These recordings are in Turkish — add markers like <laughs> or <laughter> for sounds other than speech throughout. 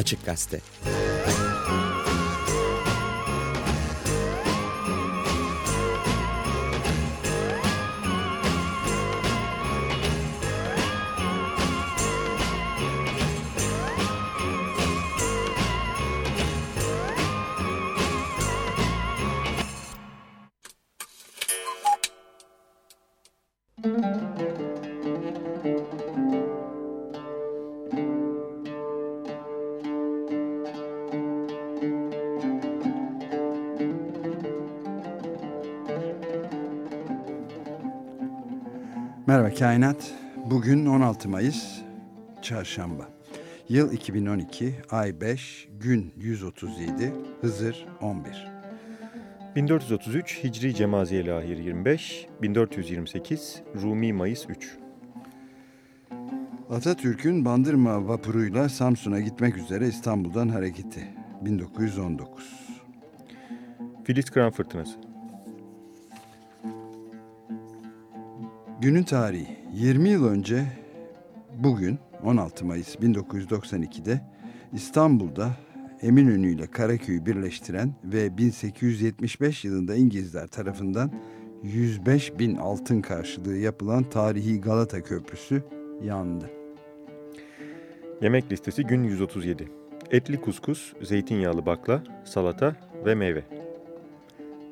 Açık Gazete. Kainat. Bugün 16 Mayıs Çarşamba. Yıl 2012, ay 5, gün 137, Hızır 11. 1433 Hicri Cemaziye Lahir 25, 1428 Rumi Mayıs 3. Atatürk'ün Bandırma vapuruyla Samsun'a gitmek üzere İstanbul'dan hareketi 1919. Filiz Kıran Fırtınası Günün tarihi 20 yıl önce bugün 16 Mayıs 1992'de İstanbul'da Eminönü ile Karaköy'ü birleştiren ve 1875 yılında İngilizler tarafından 105 bin altın karşılığı yapılan tarihi Galata Köprüsü yandı. Yemek listesi gün 137. Etli kuskus, zeytinyağlı bakla, salata ve meyve.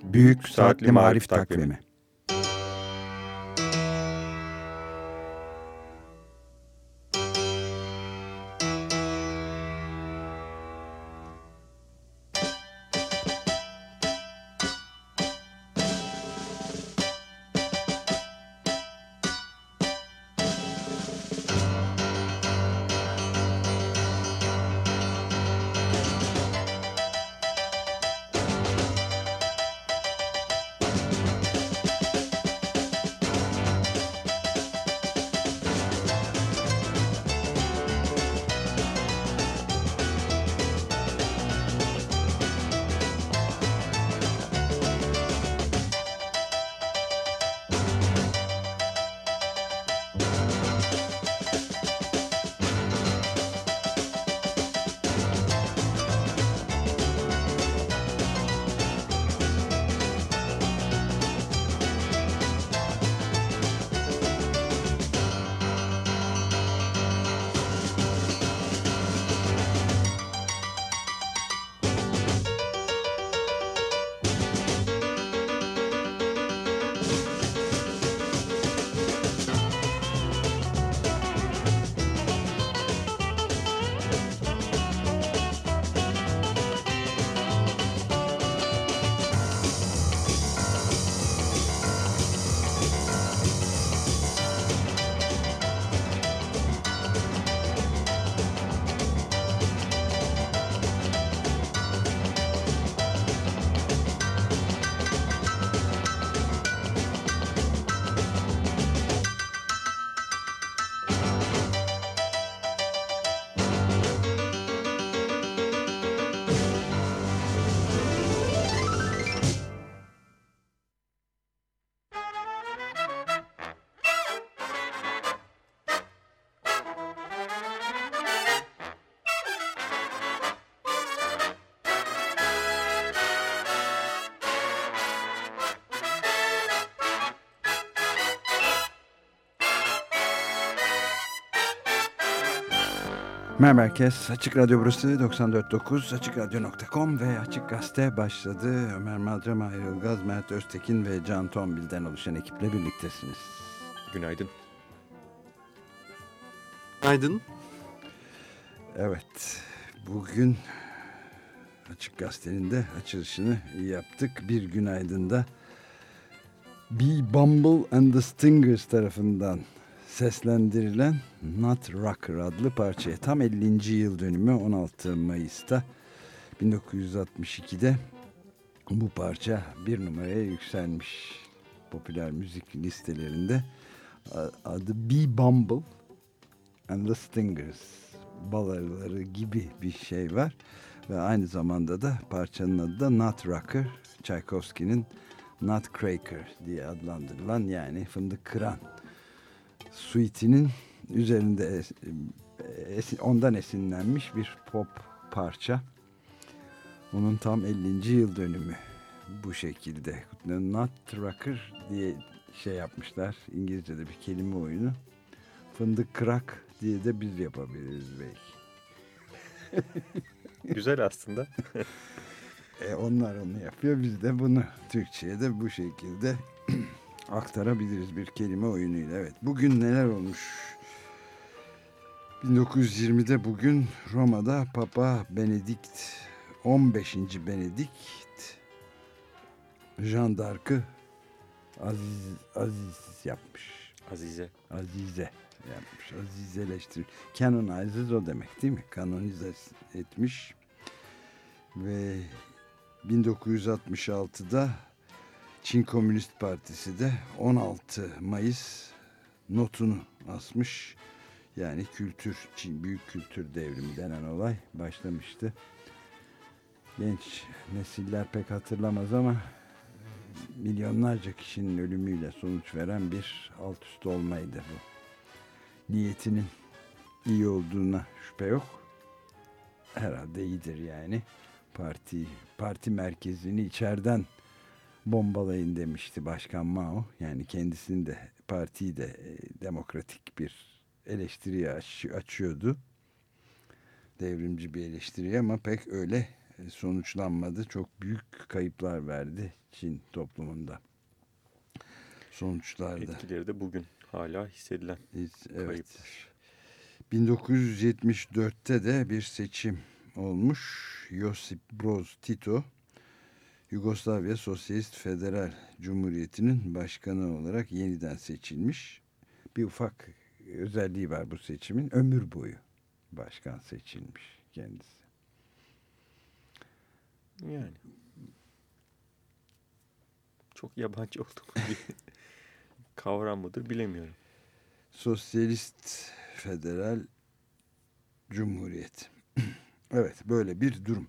Büyük Saatli Marif Takvimi Merhaba herkes. Açık Radyo burası 94.9 AçıkRadyo.com ve Açık Gazete başladı. Ömer Madra, Mahir Ilgaz, Mert Öztekin ve Can Tombil'den oluşan ekiple birliktesiniz. Günaydın. Günaydın. Evet, bugün Açık Gazete'nin de açılışını yaptık. Bir günaydında Be Bumble and the Stingers tarafından seslendirilen Not Rocker adlı parçaya tam 50. yıl dönümü 16 Mayıs'ta 1962'de bu parça bir numaraya yükselmiş popüler müzik listelerinde adı Be Bumble and the Stingers balarları gibi bir şey var ve aynı zamanda da parçanın adı da Nut Rocker Tchaikovsky'nin Nutcracker diye adlandırılan yani fındık kıran suite'inin üzerinde ondan esinlenmiş bir pop parça. Onun tam 50. yıl dönümü bu şekilde. Nutcracker diye şey yapmışlar. İngilizce'de bir kelime oyunu. Fındık kırak diye de biz yapabiliriz belki. <laughs> Güzel aslında. e onlar onu yapıyor. Biz de bunu Türkçe'ye de bu şekilde <laughs> aktarabiliriz bir kelime oyunuyla. Evet bugün neler olmuş? 1920'de bugün Roma'da Papa Benedikt 15. Benedikt Jean d'Arc'ı Aziz, Aziz yapmış. Azize. Azize yapmış. Azizeleştir. Canonizes o demek değil mi? Kanonize etmiş. Ve 1966'da Çin Komünist Partisi de 16 Mayıs notunu asmış. Yani kültür, Çin büyük kültür devrimi denen olay başlamıştı. Genç nesiller pek hatırlamaz ama milyonlarca kişinin ölümüyle sonuç veren bir alt üst olmaydı bu. Niyetinin iyi olduğuna şüphe yok. Herhalde iyidir yani. Parti parti merkezini içeriden bombalayın demişti Başkan Mao. Yani kendisini de partiyi de e, demokratik bir eleştiriye aç, açıyordu. Devrimci bir eleştiri ama pek öyle e, sonuçlanmadı. Çok büyük kayıplar verdi Çin toplumunda. Sonuçlarda. Etkileri de bugün hala hissedilen evet. kayıplar. 1974'te de bir seçim olmuş. Josip Broz Tito Yugoslavya Sosyalist Federal Cumhuriyeti'nin başkanı olarak yeniden seçilmiş. Bir ufak özelliği var bu seçimin. Ömür boyu başkan seçilmiş kendisi. Yani çok yabancı olduk bir <laughs> kavram mıdır bilemiyorum. Sosyalist Federal Cumhuriyet. <clears throat> evet böyle bir durum.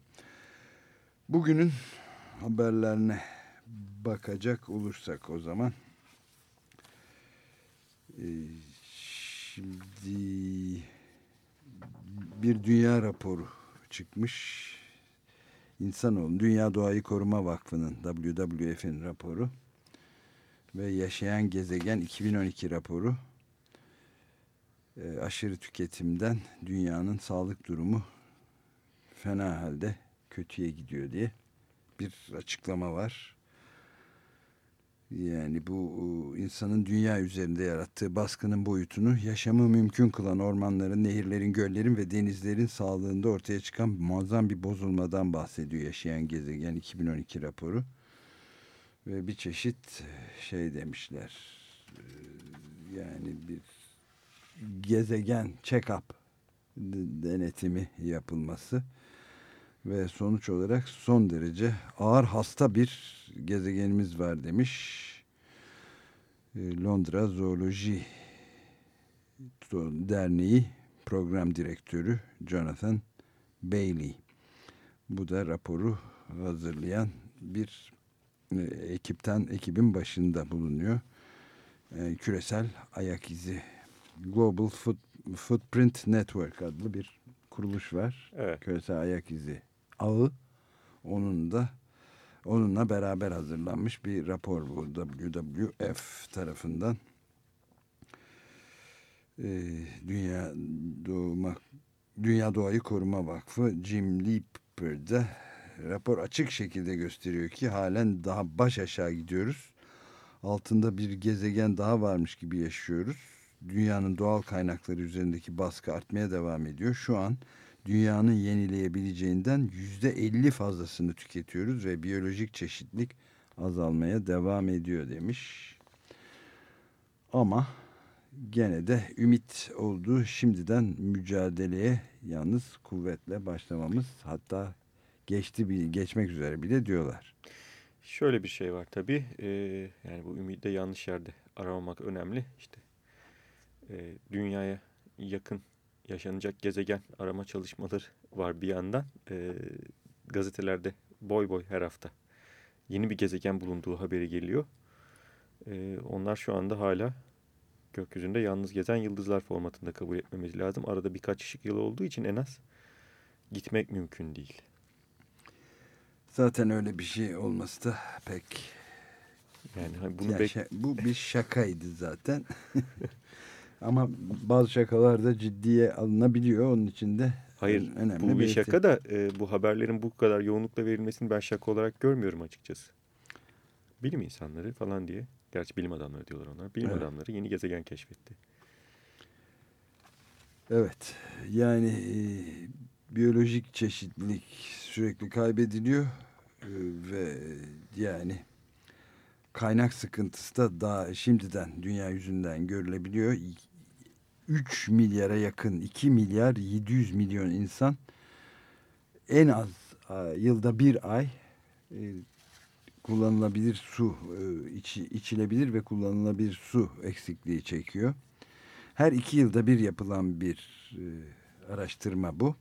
Bugünün haberlerine bakacak olursak o zaman e, şimdi bir dünya raporu çıkmış. İnsanoğlu Dünya Doğayı Koruma Vakfı'nın WWF'in raporu ve Yaşayan Gezegen 2012 raporu e, aşırı tüketimden dünyanın sağlık durumu fena halde kötüye gidiyor diye bir açıklama var. Yani bu insanın dünya üzerinde yarattığı baskının boyutunu yaşamı mümkün kılan ormanların, nehirlerin, göllerin ve denizlerin sağlığında ortaya çıkan muazzam bir bozulmadan bahsediyor Yaşayan Gezegen 2012 raporu. Ve bir çeşit şey demişler yani bir gezegen check-up denetimi yapılması ve sonuç olarak son derece ağır hasta bir gezegenimiz var demiş. Londra Zooloji Derneği program direktörü Jonathan Bailey. Bu da raporu hazırlayan bir ekipten ekibin başında bulunuyor. Küresel ayak izi Global Foot, Footprint Network adlı bir kuruluş var. Evet. Küresel ayak izi ağı. Onun da onunla beraber hazırlanmış bir rapor bu WWF tarafından. Ee, Dünya Doğuma Dünya Doğayı Koruma Vakfı Jim Leeper'da rapor açık şekilde gösteriyor ki halen daha baş aşağı gidiyoruz. Altında bir gezegen daha varmış gibi yaşıyoruz. Dünyanın doğal kaynakları üzerindeki baskı artmaya devam ediyor. Şu an dünyanın yenileyebileceğinden yüzde elli fazlasını tüketiyoruz ve biyolojik çeşitlik azalmaya devam ediyor demiş. Ama gene de ümit olduğu şimdiden mücadeleye yalnız kuvvetle başlamamız hatta geçti bir geçmek üzere bile diyorlar. Şöyle bir şey var tabii. Ee, yani bu ümidi de yanlış yerde aramamak önemli. İşte e, dünyaya yakın yaşanacak gezegen arama çalışmaları var bir yandan. E, gazetelerde boy boy her hafta yeni bir gezegen bulunduğu haberi geliyor. E, onlar şu anda hala gökyüzünde yalnız gezen yıldızlar formatında kabul etmemiz lazım. Arada birkaç ışık yılı olduğu için en az gitmek mümkün değil. Zaten öyle bir şey olması da pek yani hani bunu yani bu bir şakaydı zaten. <laughs> Ama bazı şakalar da ciddiye alınabiliyor. Onun için de Hayır önemli bu bir şaka da e, bu haberlerin bu kadar yoğunlukla verilmesini ben şaka olarak görmüyorum açıkçası. Bilim insanları falan diye. Gerçi bilim adamları diyorlar onlar. Bilim evet. adamları yeni gezegen keşfetti. Evet. Yani e, biyolojik çeşitlilik sürekli kaybediliyor. E, ve yani kaynak sıkıntısı da daha şimdiden dünya yüzünden görülebiliyor. 3 milyara yakın 2 milyar 700 milyon insan en az yılda bir ay e, kullanılabilir su e, içi, içilebilir ve kullanılabilir su eksikliği çekiyor. Her iki yılda bir yapılan bir e, araştırma bu.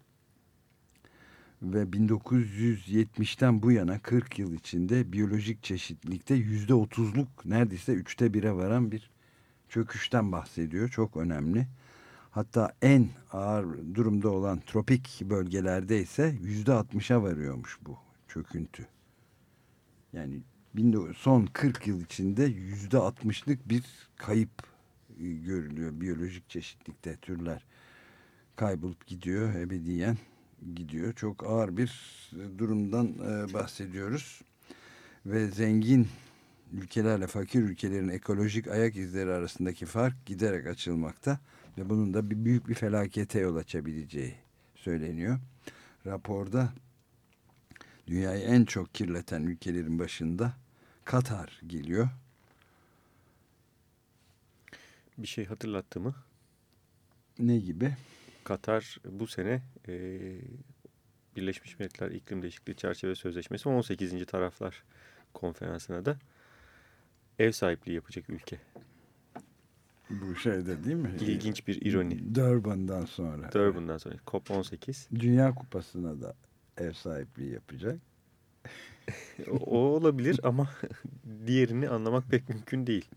Ve 1970'ten bu yana 40 yıl içinde biyolojik çeşitlilikte yüzde otuzluk neredeyse üçte bire varan bir çöküşten bahsediyor. Çok önemli. Hatta en ağır durumda olan tropik bölgelerde ise yüzde altmışa varıyormuş bu çöküntü. Yani son 40 yıl içinde yüzde altmışlık bir kayıp e, görülüyor biyolojik çeşitlikte türler kaybolup gidiyor ebediyen gidiyor. Çok ağır bir durumdan e, bahsediyoruz. Ve zengin ülkelerle fakir ülkelerin ekolojik ayak izleri arasındaki fark giderek açılmakta ve bunun da bir büyük bir felakete yol açabileceği söyleniyor. Raporda dünyayı en çok kirleten ülkelerin başında Katar geliyor. Bir şey hatırlattı mı? Ne gibi? Katar bu sene e, Birleşmiş Milletler İklim Değişikliği Çerçeve Sözleşmesi 18. taraflar konferansına da ev sahipliği yapacak ülke. Bu şeyde değil mi? İlginç bir ironi. Durban'dan sonra. Durban'dan sonra. COP18. Dünya Kupası'na da ev sahipliği yapacak. <laughs> o olabilir ama <laughs> diğerini anlamak pek mümkün değil.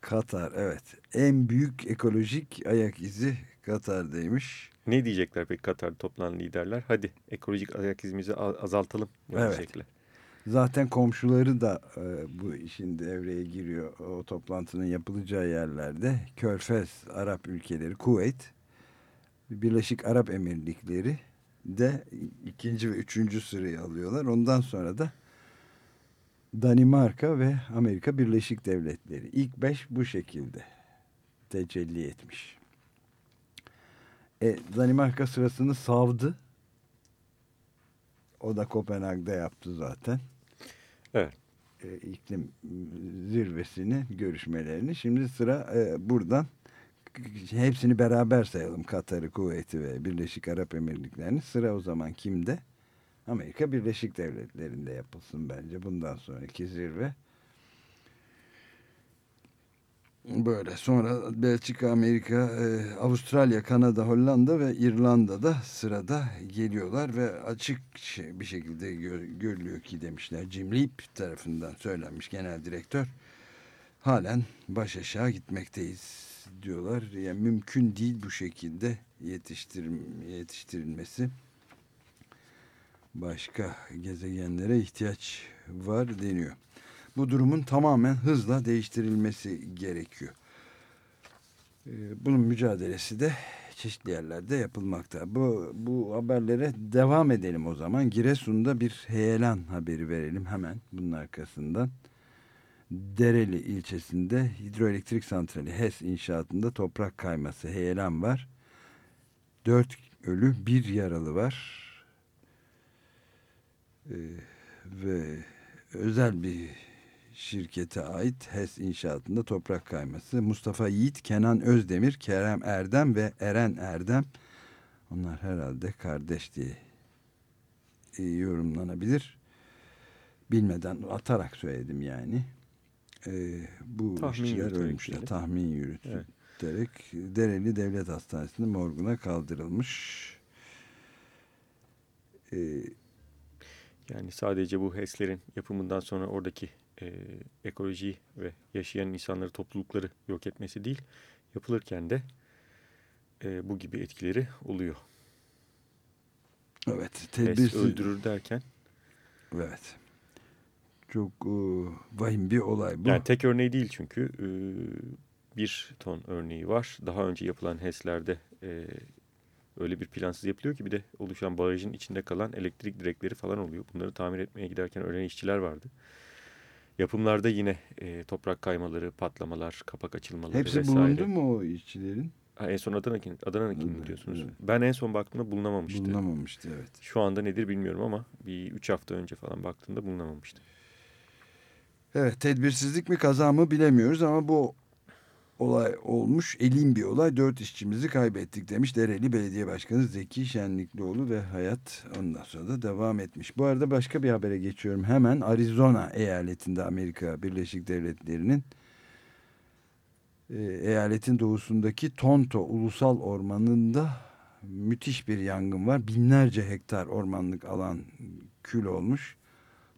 Katar evet. En büyük ekolojik ayak izi Katar'daymış. Ne diyecekler peki Katar'da toplanan liderler? Hadi ekolojik ayak izimizi azaltalım. Evet. Diyecekler. Zaten komşuları da e, bu işin devreye giriyor. O toplantının yapılacağı yerlerde Körfez Arap ülkeleri, Kuveyt, Birleşik Arap Emirlikleri de ikinci ve üçüncü sırayı alıyorlar. Ondan sonra da Danimarka ve Amerika Birleşik Devletleri. İlk beş bu şekilde tecelli etmiş. E, Danimarka sırasını savdı. O da Kopenhag'da yaptı zaten. Evet. E, iklim zirvesini, görüşmelerini. Şimdi sıra e, buradan hepsini beraber sayalım. Katar'ı, Kuveyt'i ve Birleşik Arap Emirlikleri'ni. Sıra o zaman kimde? Amerika Birleşik Devletleri'nde yapılsın bence bundan sonraki zirve. Böyle sonra Belçika, Amerika, e, Avustralya, Kanada, Hollanda ve İrlanda'da sırada geliyorlar ve açık bir şekilde gör, görülüyor ki demişler. Jim Leap tarafından söylenmiş genel direktör. Halen baş aşağı gitmekteyiz diyorlar. Yani mümkün değil bu şekilde yetiştir, yetiştirilmesi. Başka gezegenlere ihtiyaç var deniyor bu durumun tamamen hızla değiştirilmesi gerekiyor. Ee, bunun mücadelesi de çeşitli yerlerde yapılmakta. Bu, bu haberlere devam edelim o zaman. Giresun'da bir heyelan haberi verelim hemen bunun arkasından. Dereli ilçesinde hidroelektrik santrali HES inşaatında toprak kayması heyelan var. Dört ölü bir yaralı var. Ee, ve özel bir şirkete ait HES inşaatında toprak kayması. Mustafa Yiğit, Kenan Özdemir, Kerem Erdem ve Eren Erdem. Onlar herhalde kardeş diye e, yorumlanabilir. Bilmeden atarak söyledim yani. E, bu tahmin işçiler ölmüşler. Tahmin yürüterek evet. Dereli Devlet Hastanesi'nde morguna kaldırılmış. E, yani sadece bu HES'lerin yapımından sonra oradaki e, ekolojiyi ve yaşayan insanları, toplulukları yok etmesi değil, yapılırken de e, bu gibi etkileri oluyor. Evet. Tedbirsiz. öldürür derken. Evet. Çok e, vahim bir olay bu. Yani tek örneği değil çünkü. E, bir ton örneği var. Daha önce yapılan HES'lerde e, öyle bir plansız yapılıyor ki bir de oluşan barajın içinde kalan elektrik direkleri falan oluyor. Bunları tamir etmeye giderken ölen işçiler vardı. Yapımlarda yine e, toprak kaymaları, patlamalar, kapak açılmaları Hepsi vesaire. bulundu mu o işçilerin? Ha, en son Adana'nın Adana'nın Evet, diyorsunuz. evet. Ben en son baktığımda bulunamamıştı. Bulunamamıştı evet. Şu anda nedir bilmiyorum ama bir üç hafta önce falan baktığımda bulunamamıştı. Evet tedbirsizlik mi kaza mı bilemiyoruz ama bu olay olmuş. Elin bir olay. Dört işçimizi kaybettik demiş Dereli Belediye Başkanı Zeki Şenliklioğlu ve hayat ondan sonra da devam etmiş. Bu arada başka bir habere geçiyorum. Hemen Arizona eyaletinde Amerika Birleşik Devletleri'nin e, eyaletin doğusundaki Tonto Ulusal Ormanı'nda müthiş bir yangın var. Binlerce hektar ormanlık alan kül olmuş.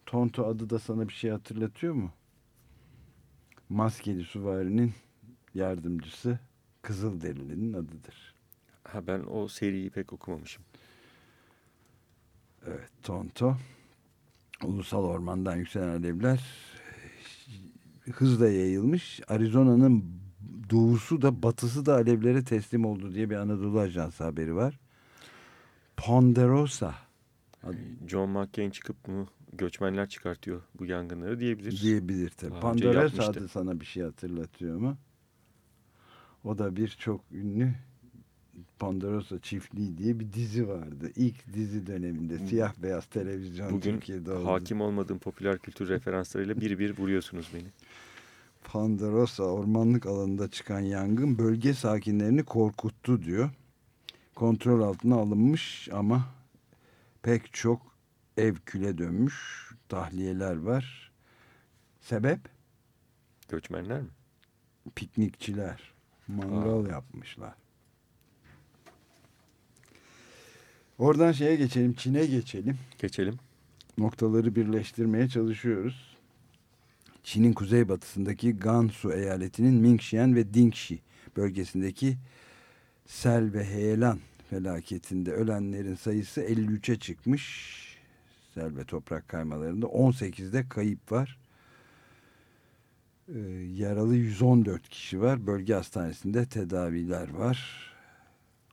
Tonto adı da sana bir şey hatırlatıyor mu? Maskeli Süvari'nin yardımcısı Kızılderili'nin adıdır. Ha ben o seriyi pek okumamışım. Evet Tonto. Ulusal ormandan yükselen alevler hızla yayılmış. Arizona'nın doğusu da batısı da alevlere teslim oldu diye bir Anadolu Ajansı haberi var. Ponderosa John McCain çıkıp bunu göçmenler çıkartıyor bu yangınları diyebilir. diyebilir tabii. Daha Ponderosa adı sana bir şey hatırlatıyor mu? O da bir çok ünlü Ponderosa Çiftliği diye bir dizi vardı. İlk dizi döneminde siyah beyaz televizyon Bugün Türkiye'de oldu. hakim olmadığım popüler kültür referanslarıyla bir bir vuruyorsunuz beni. Ponderosa ormanlık alanında çıkan yangın bölge sakinlerini korkuttu diyor. Kontrol altına alınmış ama pek çok ev küle dönmüş. Tahliyeler var. Sebep? Göçmenler mi? Piknikçiler. Mangal yapmışlar. Oradan şeye geçelim. Çin'e geçelim. Geçelim. noktaları birleştirmeye çalışıyoruz. Çin'in kuzeybatısındaki Gansu eyaletinin Mingxian ve Dingxi bölgesindeki sel ve heyelan felaketinde ölenlerin sayısı 53'e çıkmış. Sel ve toprak kaymalarında 18'de kayıp var. Ee, yaralı 114 kişi var. Bölge hastanesinde tedaviler var.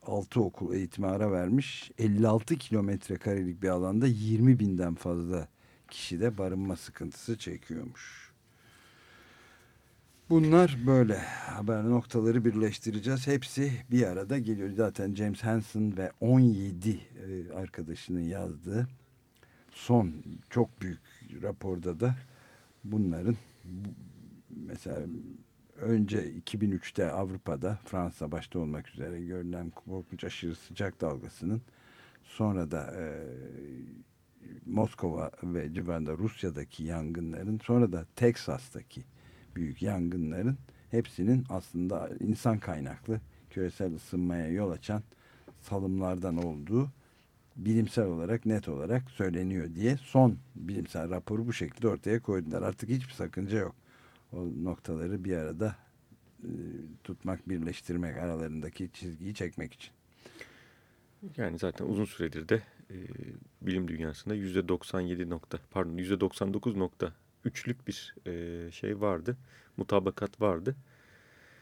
6 okul eğitime ara vermiş. 56 kilometre karelik bir alanda 20 binden fazla kişi de barınma sıkıntısı çekiyormuş. Bunlar böyle haber noktaları birleştireceğiz. Hepsi bir arada geliyor. Zaten James Hansen ve 17 e, arkadaşının yazdığı son çok büyük raporda da bunların bu- mesela önce 2003'te Avrupa'da Fransa başta olmak üzere görülen korkunç aşırı sıcak dalgasının sonra da e, Moskova ve civarında Rusya'daki yangınların sonra da Teksas'taki büyük yangınların hepsinin aslında insan kaynaklı küresel ısınmaya yol açan salımlardan olduğu bilimsel olarak net olarak söyleniyor diye son bilimsel raporu bu şekilde ortaya koydular. Artık hiçbir sakınca yok. O noktaları bir arada e, tutmak, birleştirmek aralarındaki çizgiyi çekmek için. Yani zaten uzun süredir de e, bilim dünyasında yüzde 97 nokta pardon yüzde 99 nokta üçlük bir e, şey vardı. Mutabakat vardı.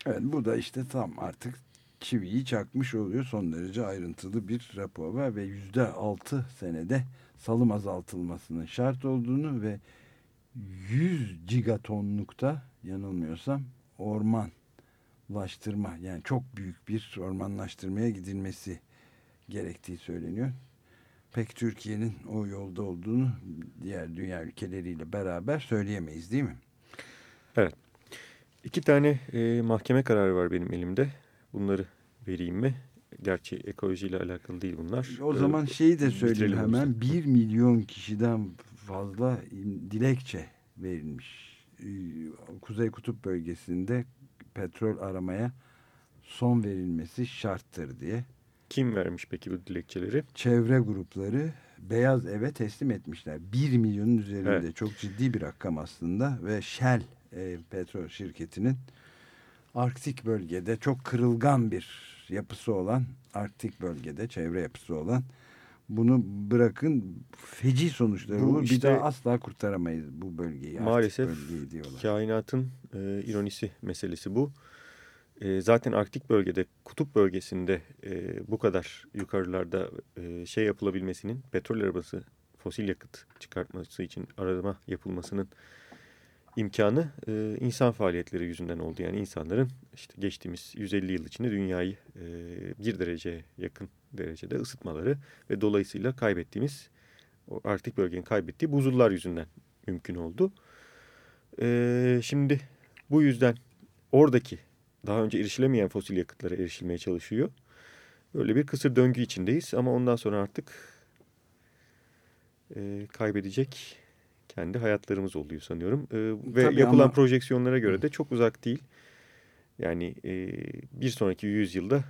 Evet bu da işte tam artık çiviyi çakmış oluyor. Son derece ayrıntılı bir rapor var ve yüzde altı senede salım azaltılmasının şart olduğunu ve 100 gigatonlukta yanılmıyorsam ormanlaştırma yani çok büyük bir ormanlaştırmaya gidilmesi gerektiği söyleniyor. Pek Türkiye'nin o yolda olduğunu diğer dünya ülkeleriyle beraber söyleyemeyiz değil mi? İki tane e, mahkeme kararı var benim elimde. Bunları vereyim mi? Gerçi ekolojiyle alakalı değil bunlar. O zaman şeyi de söyleyeyim hemen. 1 milyon kişiden fazla dilekçe verilmiş. Ee, Kuzey Kutup bölgesinde petrol aramaya son verilmesi şarttır diye. Kim vermiş peki bu dilekçeleri? Çevre grupları Beyaz Ev'e teslim etmişler. 1 milyonun üzerinde Evet. çok ciddi bir rakam aslında ve Shell e, petrol şirketinin Arktik bölgede çok kırılgan bir yapısı olan Arktik bölgede çevre yapısı olan bunu bırakın feci sonuçları Bu olur. işte- bir daha asla kurtaramayız bu bölgeyi. Maalesef bölgeyi diyorlar. Kainatın e, ironisi meselesi bu. E, zaten Arktik bölgede, kutup bölgesinde e, bu kadar yukarılarda e, şey yapılabilmesinin, petrol arabası, fosil yakıt çıkartması için arama yapılmasının imkanı e, insan faaliyetleri yüzünden oldu. Yani insanların işte geçtiğimiz 150 yıl içinde dünyayı e, bir dereceye yakın derecede ısıtmaları ve dolayısıyla kaybettiğimiz, o Arktik bölgenin kaybettiği buzullar yüzünden mümkün oldu. Ee, şimdi bu yüzden oradaki daha önce erişilemeyen fosil yakıtlara erişilmeye çalışıyor. Böyle bir kısır döngü içindeyiz ama ondan sonra artık e, kaybedecek kendi hayatlarımız oluyor sanıyorum. Ee, ve Tabii yapılan ama- projeksiyonlara göre de çok uzak değil. Yani e, bir sonraki yüzyılda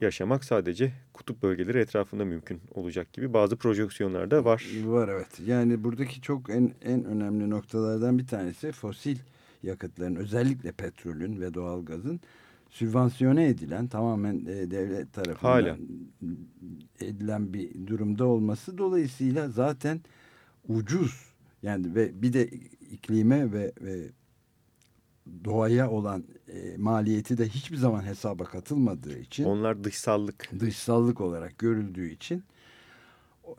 yaşamak sadece kutup bölgeleri etrafında mümkün olacak gibi bazı projeksiyonlar da var. Var evet. Yani buradaki çok en en önemli noktalardan bir tanesi fosil yakıtların özellikle petrolün ve doğalgazın sübvansiyone edilen tamamen e, devlet tarafından Hala. edilen bir durumda olması dolayısıyla zaten ucuz yani ve bir de iklime ve, ve doğaya olan e, maliyeti de hiçbir zaman hesaba katılmadığı için Onlar dışsallık. dışsallık olarak görüldüğü için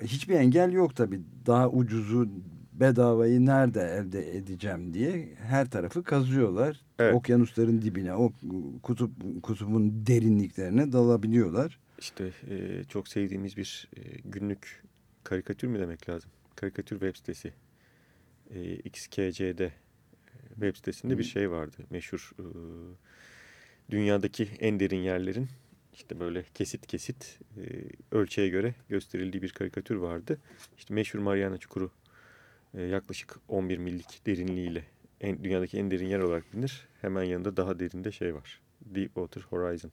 hiçbir engel yok tabi daha ucuzu bedavayı nerede elde edeceğim diye her tarafı kazıyorlar. Evet. Okyanusların dibine, o kutup kutubun derinliklerine dalabiliyorlar. İşte e, çok sevdiğimiz bir e, günlük karikatür mü demek lazım? Karikatür web sitesi. E, XKC'de web sitesinde bir şey vardı. Meşhur e, dünyadaki en derin yerlerin işte böyle kesit kesit e, ölçeğe göre gösterildiği bir karikatür vardı. İşte meşhur Mariana Çukuru e, yaklaşık 11 millik derinliğiyle en, dünyadaki en derin yer olarak bilinir. Hemen yanında daha derinde şey var. Deepwater Horizon.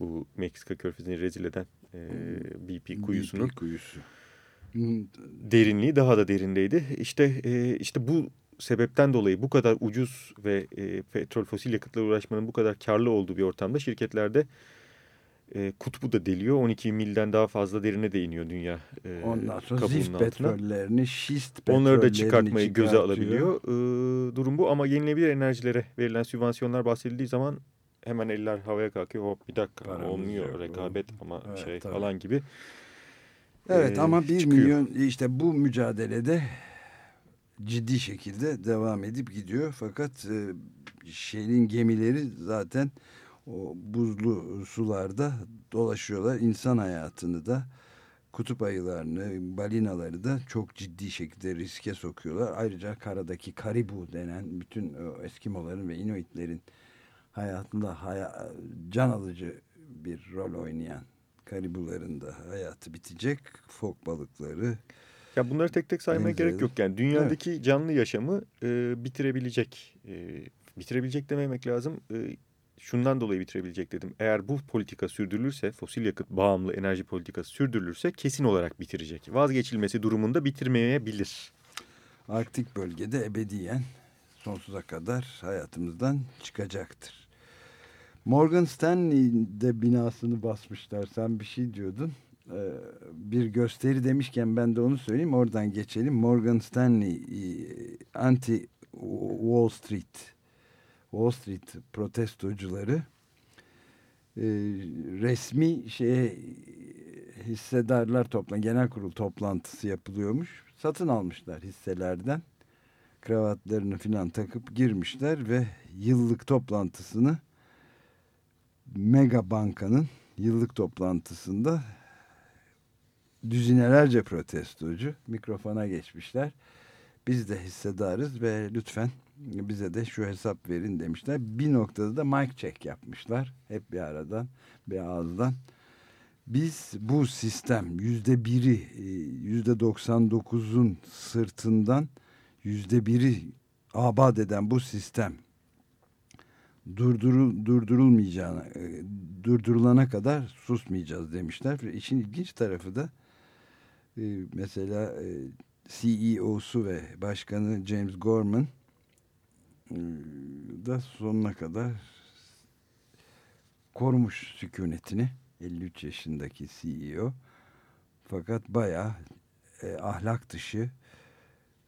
Bu Meksika körfezini rezil eden e, BP kuyusunun BP kuyusu. Hmm, derinliği daha da derindeydi. İşte e, işte bu sebepten dolayı bu kadar ucuz ve e, petrol fosil yakıtla uğraşmanın bu kadar karlı olduğu bir ortamda şirketlerde e, kutbu da deliyor. 12 milden daha fazla derine değiniyor dünya e, Ondan sonra zift altına. petrollerini, şist petrollerini Onları da çıkartmayı göze alabiliyor. Ee, durum bu ama yenilenebilir enerjilere verilen sübvansiyonlar bahsedildiği zaman hemen eller havaya kalkıyor. Hop bir dakika Paramız olmuyor yok. rekabet ama Evet, şey tabii. falan gibi. Evet Ee, ama bir çıkıyor. milyon işte bu mücadelede ciddi şekilde devam edip gidiyor. Fakat e, şeyin gemileri zaten o buzlu sularda dolaşıyorlar. İnsan hayatını da kutup ayılarını, balinaları da çok ciddi şekilde riske sokuyorlar. Ayrıca karadaki karibu denen bütün o Eskimoların ve Inuitlerin hayatında haya, can alıcı bir rol oynayan karibuların da hayatı bitecek. Fok balıkları. Ya bunları tek tek saymaya Benzeri. gerek yok. Yani dünyadaki canlı yaşamı e, bitirebilecek. E, bitirebilecek dememek lazım. E, şundan dolayı bitirebilecek dedim. Eğer bu politika sürdürülürse, fosil yakıt bağımlı enerji politikası sürdürülürse kesin olarak bitirecek. Vazgeçilmesi durumunda bitirmeyebilir. Arktik bölgede ebediyen sonsuza kadar hayatımızdan çıkacaktır. Morgan Stanley'de binasını basmışlar. Sen bir şey diyordun. Ee, bir gösteri demişken ben de onu söyleyeyim. Oradan geçelim. Morgan Stanley e, anti Wall Street Wall Street protestocuları e, resmi şeye hissedarlar toplan genel kurul toplantısı yapılıyormuş. Satın almışlar hisselerden. Kravatlarını filan takıp girmişler ve yıllık toplantısını Mega Banka'nın yıllık toplantısında düzinelerce protestocu mikrofona geçmişler. Biz de hissedarız ve lütfen bize de şu hesap verin demişler. Bir noktada da mic check yapmışlar. Hep bir aradan bir ağızdan. Biz bu sistem yüzde biri yüzde 99'un sırtından yüzde biri abad eden bu sistem durdurul, durdurulmayacağına e, durdurulana kadar susmayacağız demişler. İşin ilginç tarafı da e, mesela e, CEO'su ve başkanı James Gorman e, da sonuna kadar korumuş sükunetini 53 yaşındaki CEO Fakat bayağı e, ahlak dışı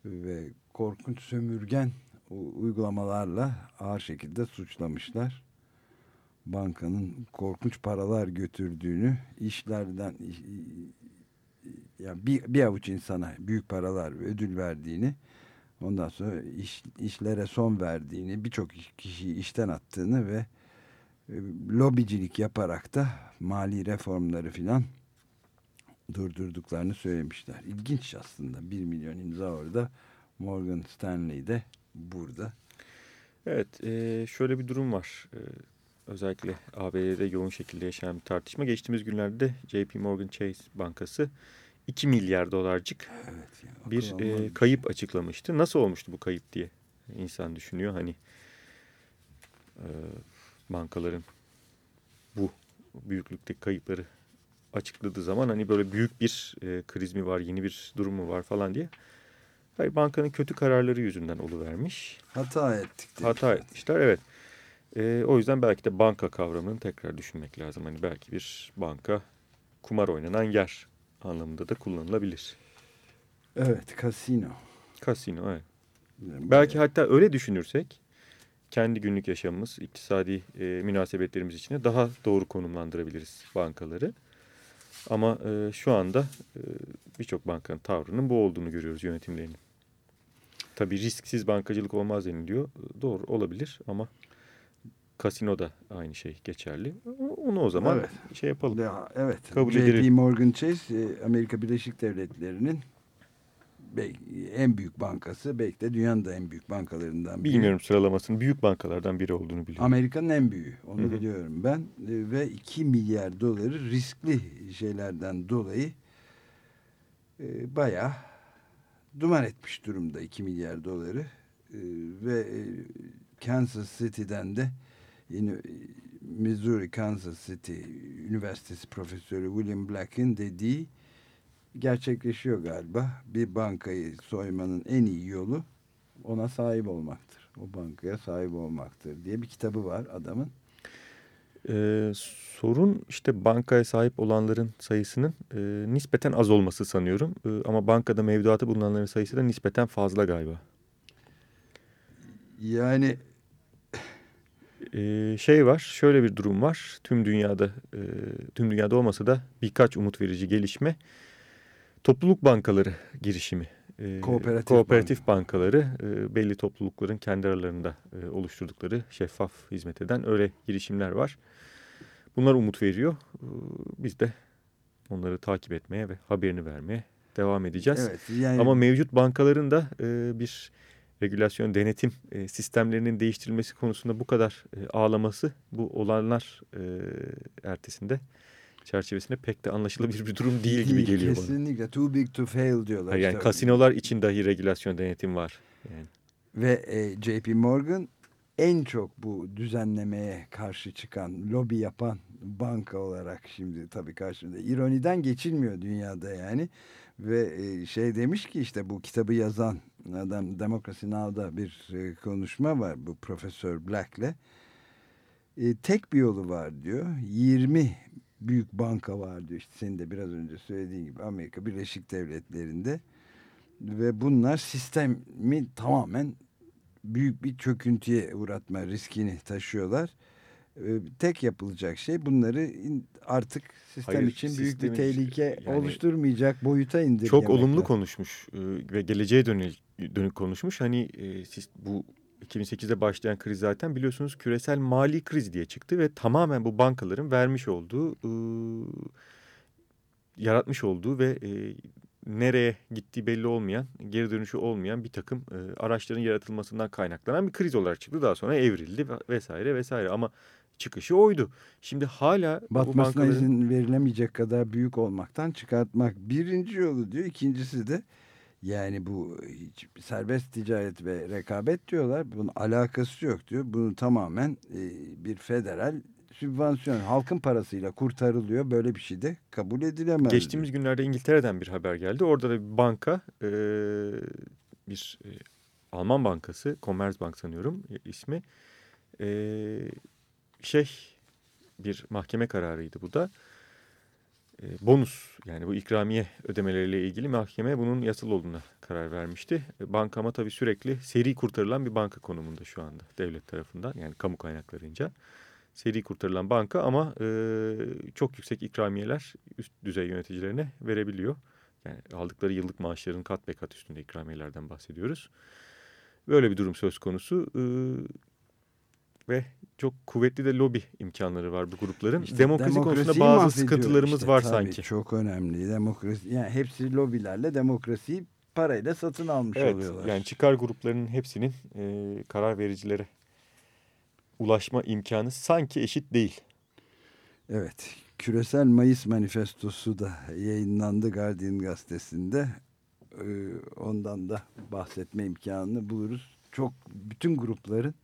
ve korkunç sömürgen uygulamalarla ağır şekilde suçlamışlar. Bankanın korkunç paralar götürdüğünü, işlerden yani bir, bir avuç insana büyük paralar ödül verdiğini, ondan sonra iş, işlere son verdiğini, birçok kişiyi işten attığını ve e, lobicilik yaparak da mali reformları filan durdurduklarını söylemişler. İlginç aslında. Bir milyon imza orada. Morgan Stanley de burada. Evet. E, şöyle bir durum var. E, özellikle ABD'de yoğun şekilde yaşanan bir tartışma. Geçtiğimiz günlerde JP Morgan Chase Bankası 2 milyar dolarcık evet, yani bir e, kayıp şey. açıklamıştı. Nasıl olmuştu bu kayıp diye insan düşünüyor. Hani e, bankaların bu büyüklükteki kayıpları açıkladığı zaman hani böyle büyük bir e, kriz mi var, yeni bir durum mu var falan diye. Hayır bankanın kötü kararları yüzünden oluvermiş. Hata ettik. Hata etmişler evet. E, o yüzden belki de banka kavramını tekrar düşünmek lazım. Hani belki bir banka kumar oynanan yer anlamında da kullanılabilir. Evet, kasino. Kasino, evet. Yani belki hatta öyle düşünürsek kendi günlük yaşamımız, iktisadi e, münasebetlerimiz için daha doğru konumlandırabiliriz bankaları. Ama e, şu anda e, birçok bankanın tavrının bu olduğunu görüyoruz yönetimlerinin. Tabii risksiz bankacılık olmaz deniliyor. Doğru olabilir ama kasino da aynı şey geçerli. Onu o zaman evet. şey yapalım. Ya, evet. Kabul JP Morgan Chase e, Amerika Birleşik Devletleri'nin en büyük bankası belki de dünyanın da en büyük bankalarından biri. Bilmiyorum sıralamasının büyük bankalardan biri olduğunu biliyorum. Amerika'nın en büyüğü onu Hı -hı. biliyorum ben e, ve 2 milyar doları riskli şeylerden dolayı e, bayağı duman etmiş durumda 2 milyar doları e, ve e, Kansas City'den de Missouri Kansas City Üniversitesi Profesörü William Black'in dediği gerçekleşiyor galiba. Bir bankayı soymanın en iyi yolu ona sahip olmaktır. O bankaya sahip olmaktır diye bir kitabı var adamın. Ee, sorun işte bankaya sahip olanların sayısının e, nispeten az olması sanıyorum. E, ama bankada mevduatı bulunanların sayısı da nispeten fazla galiba. Yani e, şey var, şöyle bir durum var. Tüm dünyada, e, tüm dünyada olmasa da birkaç umut verici gelişme topluluk bankaları girişimi. E, kooperatif, kooperatif bank. bankaları e, belli toplulukların kendi aralarında e, oluşturdukları şeffaf hizmet eden öyle girişimler var. Bunlar umut veriyor. E, biz de onları takip etmeye ve haberini vermeye devam edeceğiz. Evet, yani... Ama mevcut bankaların da e, bir regülasyon, denetim e, sistemlerinin değiştirilmesi konusunda bu kadar e, ağlaması bu olanlar e, ertesinde çerçevesinde pek de anlaşılabilir bir durum değil gibi geliyor Kesinlikle. bana. Kesinlikle. Too big to fail diyorlar. Yani işte. kasinolar için dahi regülasyon denetim var. Yani. Ve e, JP Morgan en çok bu düzenlemeye karşı çıkan, lobi yapan banka olarak şimdi tabii karşımda. ironiden geçilmiyor dünyada yani. Ve e, şey demiş ki işte bu kitabı yazan adam Democracy Now'da bir e, konuşma var bu Profesör Black'le. E, tek bir yolu var diyor. 20 büyük banka var diyor. İşte senin de biraz önce söylediğin gibi Amerika Birleşik Devletleri'nde ve bunlar sistemi tamamen büyük bir çöküntüye uğratma riskini taşıyorlar. Tek yapılacak şey bunları artık sistem Hayır, için büyük bir tehlike yani, oluşturmayacak boyuta indirgemek. Çok olumlu konuşmuş ve geleceğe dönük, dönük konuşmuş. Hani siz bu 2008'de başlayan kriz zaten biliyorsunuz küresel mali kriz diye çıktı ve tamamen bu bankaların vermiş olduğu, yaratmış olduğu ve nereye gittiği belli olmayan, geri dönüşü olmayan bir takım araçların yaratılmasından kaynaklanan bir kriz olarak çıktı. Daha sonra evrildi vesaire vesaire ama çıkışı oydu. Şimdi hala batmasına bankaların... izin verilemeyecek kadar büyük olmaktan çıkartmak birinci yolu diyor. İkincisi de yani bu hiç serbest ticaret ve rekabet diyorlar. Bunun alakası yok diyor. Bunu tamamen e, bir federal sübvansiyon halkın parasıyla kurtarılıyor. Böyle bir şey de kabul edilemez. Geçtiğimiz diyor. günlerde İngiltere'den bir haber geldi. Orada da bir banka e, bir e, Alman bankası Commerzbank sanıyorum e, ismi e, şey bir mahkeme kararıydı bu da bonus yani bu ikramiye ödemeleriyle ilgili mahkeme bunun yasal olduğuna karar vermişti. E, bankama tabii sürekli seri kurtarılan bir banka konumunda şu anda devlet tarafından yani kamu kaynaklarınca. Seri kurtarılan banka ama e, çok yüksek ikramiyeler üst düzey yöneticilerine verebiliyor. Yani aldıkları yıllık maaşların kat be kat üstünde ikramiyelerden bahsediyoruz. Böyle bir durum söz konusu. E, ve çok kuvvetli de lobi imkanları var bu grupların. İşte Demokrasi konusunda bazı sıkıntılarımız işte, var tabii, sanki. Çok önemli. Demokrasi yani hepsi lobilerle demokrasiyi parayla satın almış evet, oluyorlar. Yani çıkar gruplarının hepsinin e, karar vericilere ulaşma imkanı sanki eşit değil. Evet. Küresel Mayıs Manifestosu da yayınlandı Guardian gazetesinde. Ee, ondan da bahsetme imkanını buluruz. Çok bütün grupların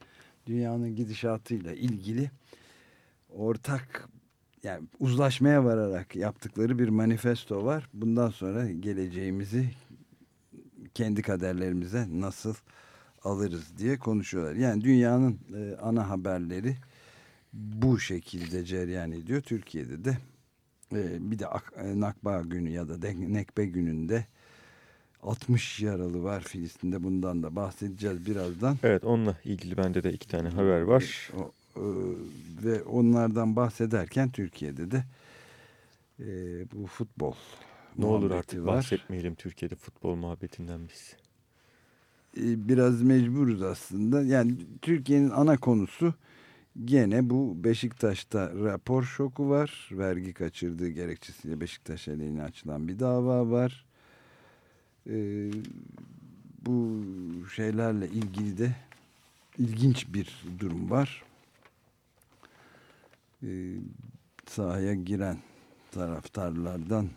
dünyanın gidişatıyla ilgili ortak yani uzlaşmaya vararak yaptıkları bir manifesto var. Bundan sonra geleceğimizi kendi kaderlerimize nasıl alırız diye konuşuyorlar. Yani dünyanın e, ana haberleri bu şekilde cereyan ediyor. Türkiye'de de e, bir de e, Nakba günü ya da Nekbe gününde 60 yaralı var Filistin'de bundan da bahsedeceğiz birazdan. Evet onunla ilgili bende de iki tane haber var. O, e, ve onlardan bahsederken Türkiye'de de e, bu futbol Ne olur artık var. bahsetmeyelim Türkiye'de futbol muhabbetinden biz. E, biraz mecburuz aslında. Yani Türkiye'nin ana konusu gene bu Beşiktaş'ta rapor şoku var. Vergi kaçırdığı gerekçesiyle Beşiktaş aleyhine açılan bir dava var e, bu şeylerle ilgili de ilginç bir durum var. E, sahaya giren taraftarlardan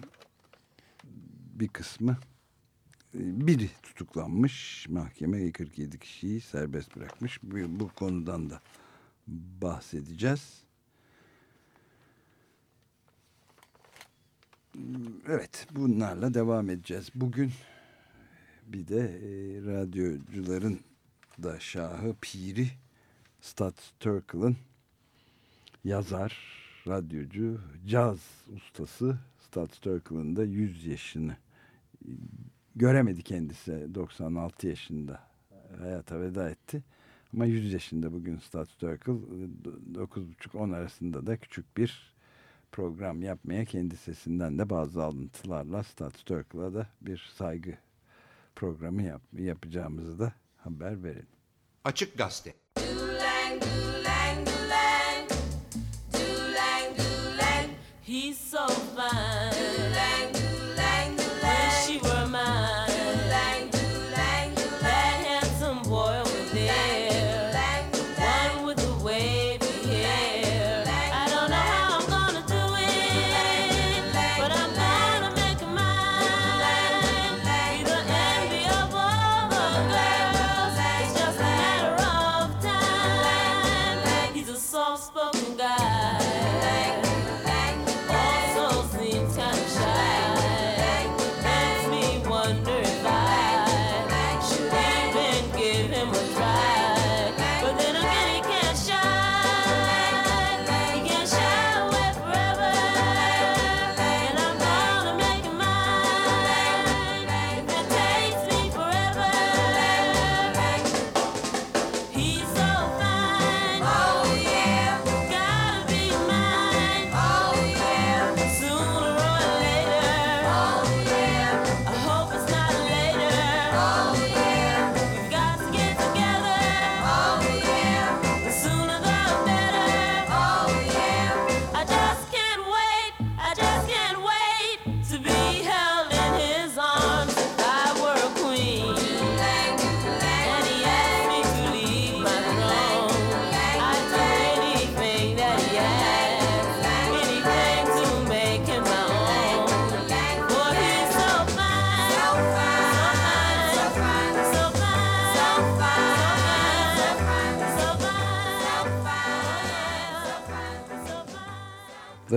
bir kısmı e, biri tutuklanmış. Mahkeme 47 kişiyi serbest bırakmış. Bu, bu konudan da bahsedeceğiz. Evet bunlarla devam edeceğiz. Bugün bir de e, radyocuların da şahı piri Stat Turkle'ın yazar, radyocu, caz ustası Stat Turkle'ın da 100 yaşını e, göremedi kendisi 96 yaşında hayata veda etti. Ama 100 yaşında bugün Stat Turkle 9.30-10 arasında da küçük bir program yapmaya kendi sesinden de bazı alıntılarla Stat Turkle'a da bir saygı programı yap, yapacağımızı da haber verelim. Açık Gazete He's so fine.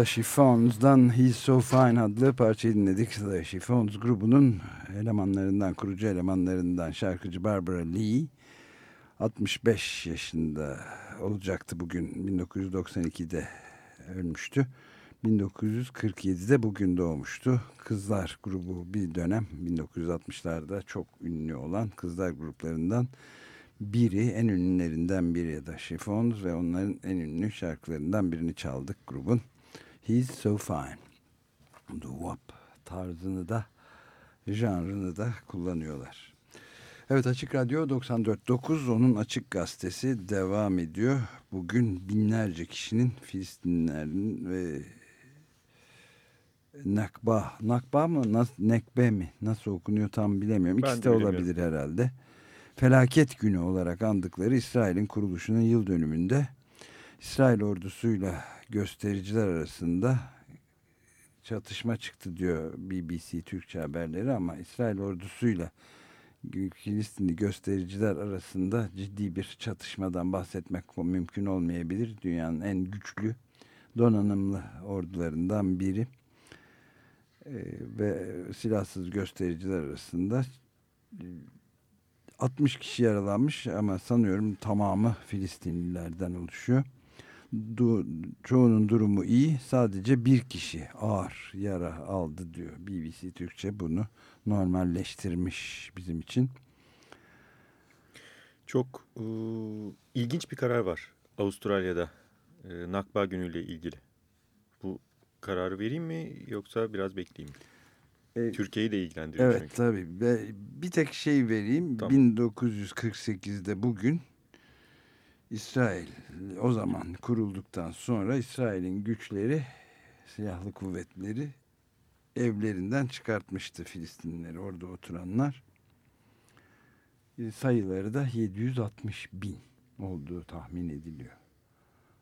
The Chiffons'dan He's So Fine adlı parçayı dinledik. The Chiffons grubunun elemanlarından, kurucu elemanlarından şarkıcı Barbara Lee 65 yaşında olacaktı bugün 1992'de ölmüştü. 1947'de bugün doğmuştu. Kızlar grubu bir dönem 1960'larda çok ünlü olan kızlar gruplarından biri, en ünlülerinden biri ya da Chiffons ve onların en ünlü şarkılarından birini çaldık grubun. He's So Fine. The Wap tarzını da, janrını da kullanıyorlar. Evet Açık Radyo 94.9 onun Açık Gazetesi devam ediyor. Bugün binlerce kişinin Filistinlilerin ve Nakba, Nakba mı, Nas, Nekbe mi nasıl okunuyor tam bilemiyorum. İkisi de olabilir herhalde. Felaket günü olarak andıkları İsrail'in kuruluşunun yıl dönümünde İsrail ordusuyla göstericiler arasında çatışma çıktı diyor BBC Türkçe haberleri ama İsrail ordusuyla Filistinli göstericiler arasında ciddi bir çatışmadan bahsetmek mümkün olmayabilir. Dünyanın en güçlü donanımlı ordularından biri ee, ve silahsız göstericiler arasında 60 kişi yaralanmış ama sanıyorum tamamı Filistinlilerden oluşuyor. Du çoğunun durumu iyi. Sadece bir kişi ağır yara aldı diyor. BBC Türkçe bunu normalleştirmiş bizim için. Çok e, ilginç bir karar var Avustralya'da e, Nakba günüyle ilgili. Bu kararı vereyim mi yoksa biraz bekleyeyim mi? E, Türkiye'yi de ilgilendiriyor evet, çünkü. tabii. Ve bir tek şey vereyim. Tamam. 1948'de bugün İsrail o zaman kurulduktan sonra İsrail'in güçleri silahlı kuvvetleri evlerinden çıkartmıştı Filistinlileri orada oturanlar. E, sayıları da 760 bin olduğu tahmin ediliyor.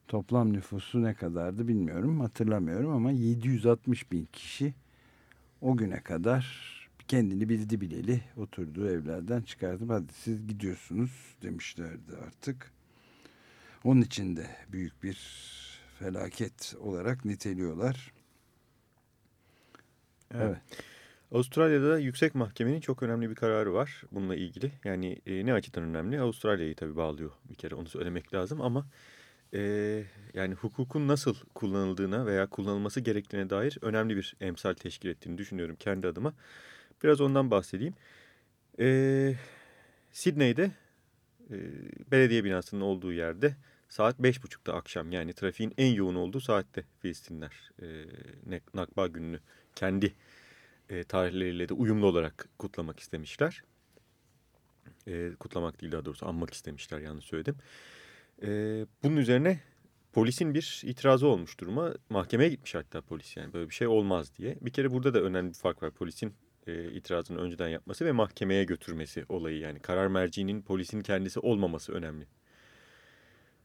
Toplam nüfusu ne kadardı bilmiyorum hatırlamıyorum ama 760 bin kişi o güne kadar kendini bildi bileli oturduğu evlerden çıkartıp hadi siz gidiyorsunuz demişlerdi artık. Onun için de büyük bir felaket olarak niteliyorlar. Evet. evet. Avustralya'da yüksek mahkemenin çok önemli bir kararı var bununla ilgili. Yani e, ne açıdan önemli? Avustralya'yı tabii bağlıyor bir kere onu söylemek lazım ama e, yani hukukun nasıl kullanıldığına veya kullanılması gerektiğine dair önemli bir emsal teşkil ettiğini düşünüyorum kendi adıma. Biraz ondan bahsedeyim. E, Sydney'de e, belediye binasının olduğu yerde saat beş buçukta akşam yani trafiğin en yoğun olduğu saatte Filistinler e, Nakba gününü kendi e, tarihleriyle de uyumlu olarak kutlamak istemişler. E, kutlamak değil daha doğrusu anmak istemişler yanlış söyledim. E, bunun üzerine polisin bir itirazı olmuş duruma. Mahkemeye gitmiş hatta polis yani böyle bir şey olmaz diye. Bir kere burada da önemli bir fark var. Polisin e, itirazını önceden yapması ve mahkemeye götürmesi olayı. Yani karar merciğinin polisin kendisi olmaması önemli.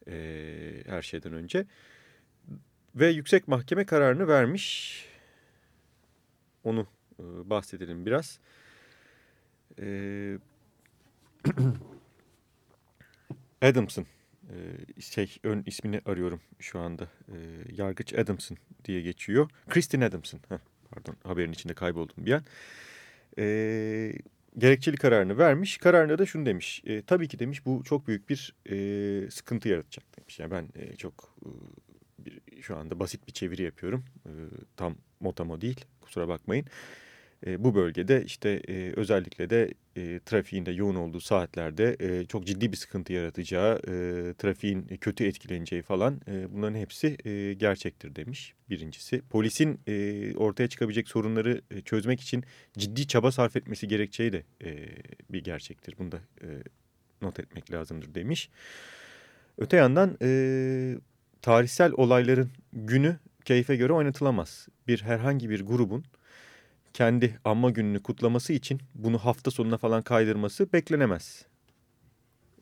E, her şeyden önce. Ve yüksek mahkeme kararını vermiş. Onu e, bahsedelim biraz. E, <clears throat> Adamson e, şey ön ismini arıyorum şu anda. E, Yargıç Adamson diye geçiyor. Kristin Adamson. Heh, pardon haberin içinde kayboldum bir an. E, gerekçeli kararını vermiş. Kararında da şunu demiş. E, tabii ki demiş bu çok büyük bir e, sıkıntı yaratacak demiş. Yani ben e, çok e, bir, şu anda basit bir çeviri yapıyorum. E, tam motamo değil kusura bakmayın. Bu bölgede işte e, özellikle de e, trafiğin de yoğun olduğu saatlerde e, çok ciddi bir sıkıntı yaratacağı, e, trafiğin kötü etkileneceği falan e, bunların hepsi e, gerçektir demiş birincisi. Polisin e, ortaya çıkabilecek sorunları e, çözmek için ciddi çaba sarf etmesi gerekeceği de e, bir gerçektir. Bunu da e, not etmek lazımdır demiş. Öte yandan e, tarihsel olayların günü keyfe göre oynatılamaz. Bir herhangi bir grubun kendi anma gününü kutlaması için bunu hafta sonuna falan kaydırması beklenemez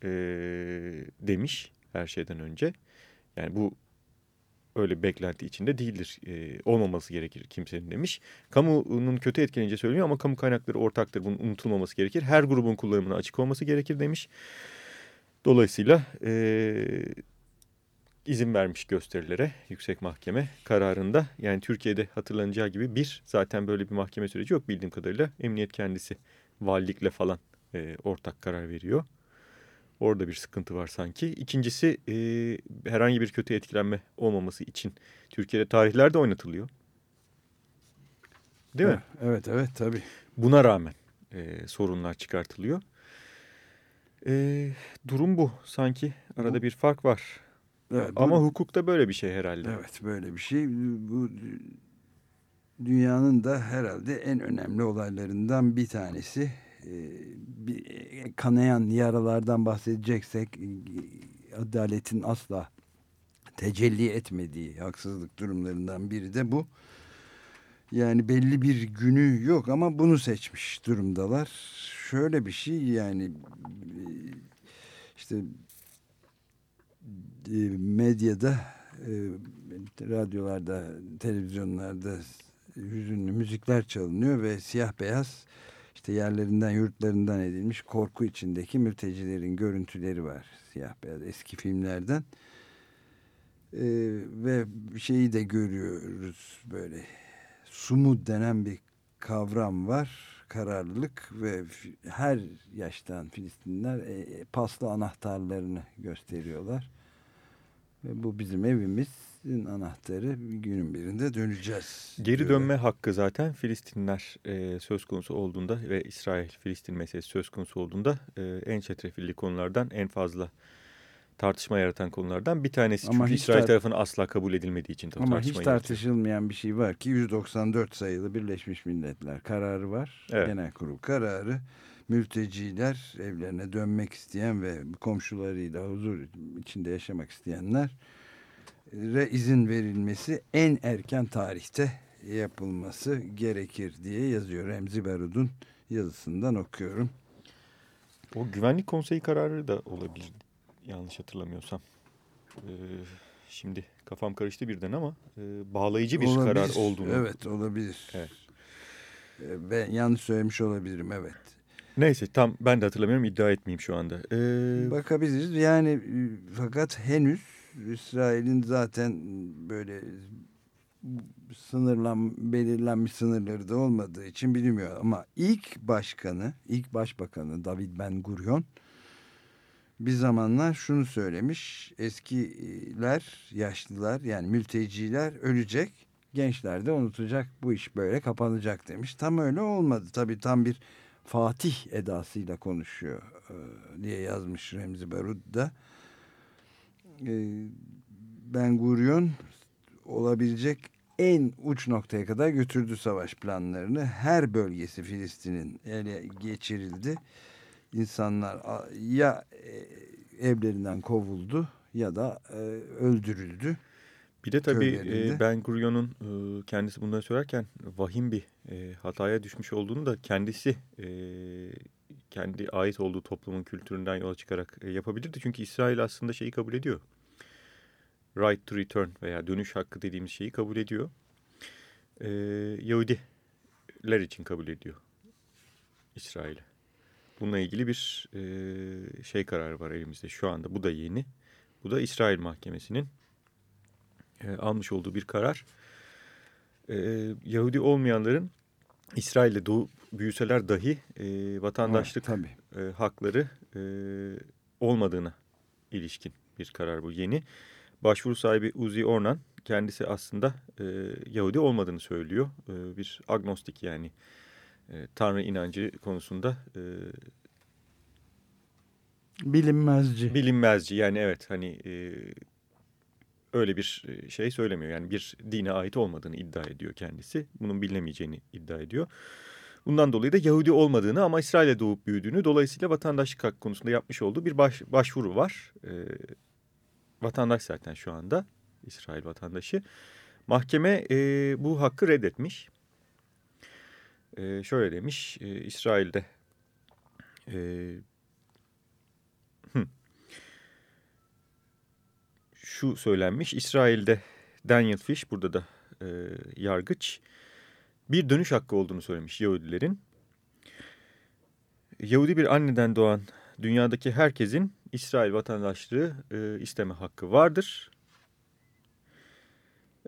ee, demiş her şeyden önce. Yani bu öyle beklenti içinde değildir. E, olmaması gerekir kimsenin demiş. Kamunun kötü etkilenince söyleniyor ama kamu kaynakları ortaktır. Bunun unutulmaması gerekir. Her grubun kullanımına açık olması gerekir demiş. Dolayısıyla e, izin vermiş gösterilere yüksek mahkeme kararında. Yani Türkiye'de hatırlanacağı gibi bir zaten böyle bir mahkeme süreci yok bildiğim kadarıyla. Emniyet kendisi valilikle falan e, ortak karar veriyor. Orada bir sıkıntı var sanki. İkincisi e, herhangi bir kötü etkilenme olmaması için Türkiye'de tarihler de oynatılıyor. Değil mi? Evet evet tabii. Buna rağmen e, sorunlar çıkartılıyor. E, durum bu. Sanki arada Bu- bir fark var. Evet, Ama bu- hukukta böyle bir şey herhalde. Evet böyle bir şey. Bu dünyanın da herhalde en önemli olaylarından bir tanesi. Ee, bir, kanayan yaralardan bahsedeceksek e, adaletin asla tecelli etmediği haksızlık durumlarından biri de bu. Yani belli bir günü yok ama bunu seçmiş durumdalar. Şöyle bir şey yani e, işte e, medyada, e, radyolarda, televizyonlarda hüzünlü müzikler çalınıyor ve siyah beyaz işte yerlerinden yurtlarından edilmiş korku içindeki mültecilerin görüntüleri var siyah beyaz eski filmlerden E, ve şeyi de görüyoruz böyle sumud denen bir kavram var kararlılık ve her yaştan Filistinliler e, e, paslı anahtarlarını gösteriyorlar. Ve bu bizim evimizin anahtarı bir günün birinde döneceğiz. Geri diyorlar. dönme hakkı zaten Filistinler e, söz konusu olduğunda ve İsrail-Filistin meselesi söz konusu olduğunda e, en çetrefilli konulardan en fazla tartışma yaratan konulardan bir tanesi. Ama Çünkü İsrail tar- tarafından asla kabul edilmediği için Ama hiç tartışma yaratıyor. tartışılmayan bir şey var ki 194 sayılı Birleşmiş Milletler kararı var. Evet. Genel kurul kararı. Mülteciler evlerine dönmek isteyen ve komşularıyla huzur içinde yaşamak isteyenler re izin verilmesi en erken tarihte yapılması gerekir diye yazıyor. Remzi Barud'un yazısından okuyorum. O güvenlik konseyi kararı da olabilir yanlış hatırlamıyorsam. Ee, şimdi kafam karıştı birden ama e, bağlayıcı bir Olabilir. karar olduğunu. Evet olabilir. Evet. Ee, Ben yanlış söylemiş olabilirim evet. Neyse tam ben de hatırlamıyorum iddia etmeyeyim şu anda. Ee, Bakabiliriz. Yani e, fakat henüz İsrail'in zaten böyle sınırlan belirlenmiş sınırları da olmadığı için bilinmiyor. Ama ilk başkanı, ilk başbakanı David Ben Gurion bir zamanlar şunu söylemiş. Eskiler, yaşlılar yani mülteciler ölecek. Gençler de unutacak. Bu iş böyle kapanacak demiş. Tam öyle olmadı. Tabii tam bir Fatih edasıyla konuşuyor e, diye yazmış Remzi Barut da. E, Ben Gurion olabilecek en uç noktaya kadar götürdü savaş planlarını. Her bölgesi Filistin'in ele geçirildi. İnsanlar ya e, evlerinden kovuldu ya da öldürüldü. Bir de tabii e, Ben Gurion'un e, kendisi bunları söylerken vahim bir e, hataya düşmüş olduğunu da kendisi e, kendi ait olduğu toplumun kültüründen yola çıkarak e, yapabilirdi. Çünkü İsrail aslında şeyi kabul ediyor. Right to return veya dönüş hakkı dediğimiz şeyi kabul ediyor. E, Yahudiler için kabul ediyor İsrail'i. Bununla ilgili bir e, şey kararı var elimizde şu anda. Bu da yeni. Bu da İsrail Mahkemesi'nin e, almış olduğu bir karar. E, Yahudi olmayanların İsrail'de doğup büyüseler dahi e, vatandaşlık Evet, tabii. e, hakları e, olmadığına ilişkin bir karar bu yeni. Başvuru sahibi Uzi Ornan kendisi aslında e, Yahudi olmadığını söylüyor. E, bir agnostik yani e, Tanrı inancı konusunda e, Bilinmezci. bilinmezci yani evet hani e, öyle bir e, şey söylemiyor. Yani bir dine ait olmadığını iddia ediyor kendisi. Bunun bilinemeyeceğini iddia ediyor. Bundan dolayı da Yahudi olmadığını ama İsrail'e doğup büyüdüğünü dolayısıyla vatandaşlık hakkı konusunda yapmış olduğu bir baş, başvuru var. E, vatandaş zaten şu anda İsrail vatandaşı. Mahkeme e, bu hakkı reddetmiş. E, şöyle demiş e, İsrail'de e, hı, şu söylenmiş İsrail'de Daniel Fish burada da e, yargıç bir dönüş hakkı olduğunu söylemiş Yahudilerin. Yahudi bir anneden doğan dünyadaki herkesin İsrail vatandaşlığı e, isteme hakkı vardır.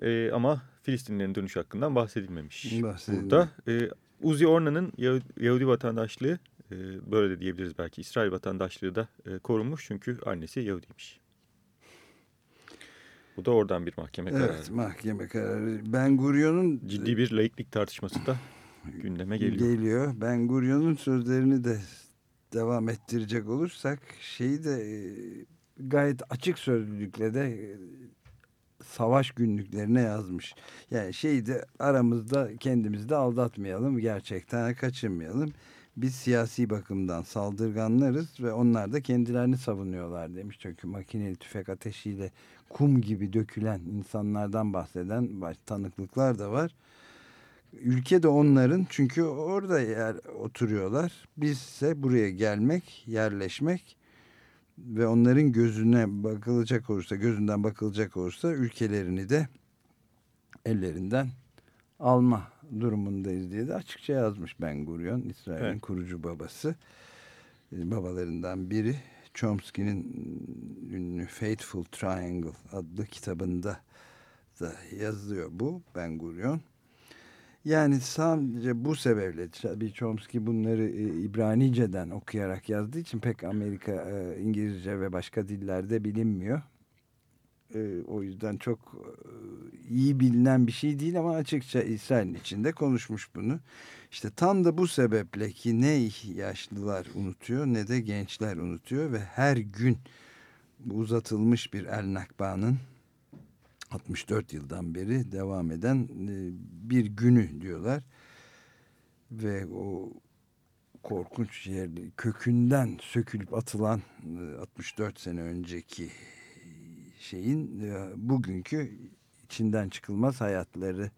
E, ama Filistinlerin dönüş hakkından bahsedilmemiş. Burada e, Uzi Ornan'ın Yahu- Yahudi vatandaşlığı e, böyle de diyebiliriz belki. İsrail vatandaşlığı da e, korunmuş çünkü annesi Yahudiymiş. Bu da oradan bir mahkeme kararı. Evet mahkeme kararı. Ben Gurion'un Ciddi bir laiklik tartışması da <clears throat> gündeme geliyor. geliyor. Ben Gurion'un sözlerini de devam ettirecek olursak şeyi de e, gayet açık sözlülükle de e, savaş günlüklerine yazmış. Yani şeyi de aramızda kendimizi de aldatmayalım, gerçekten kaçınmayalım. Biz siyasi bakımdan saldırganlarız ve onlar da kendilerini savunuyorlar demiş. Çünkü makineli tüfek ateşiyle kum gibi dökülen insanlardan bahseden tanıklıklar da var. Ülke de onların çünkü orada yer oturuyorlar. Bizse buraya gelmek, yerleşmek ve onların gözüne bakılacak olursa, gözünden bakılacak olursa ülkelerini de ellerinden alma durumundayız diye de açıkça yazmış Ben Gurion, İsrail'in Evet. kurucu babası. E, Babalarından biri Chomsky'nin ünlü Fateful Triangle adlı kitabında da yazıyor bu Ben Gurion. Yani sadece bu sebeple tabii Chomsky bunları e, İbranice'den okuyarak yazdığı için pek Amerika e, İngilizce ve başka dillerde bilinmiyor. E, o yüzden çok e, iyi bilinen bir şey değil ama açıkça İsrail'in içinde konuşmuş bunu. İşte tam da bu sebeple ki ne yaşlılar unutuyor ne de gençler unutuyor ve her gün uzatılmış bir El Nakba'nın 64 yıldan beri devam eden e, bir günü diyorlar. Ve o korkunç yer kökünden sökülüp atılan e, 64 sene önceki şeyin e, bugünkü içinden çıkılmaz hayatları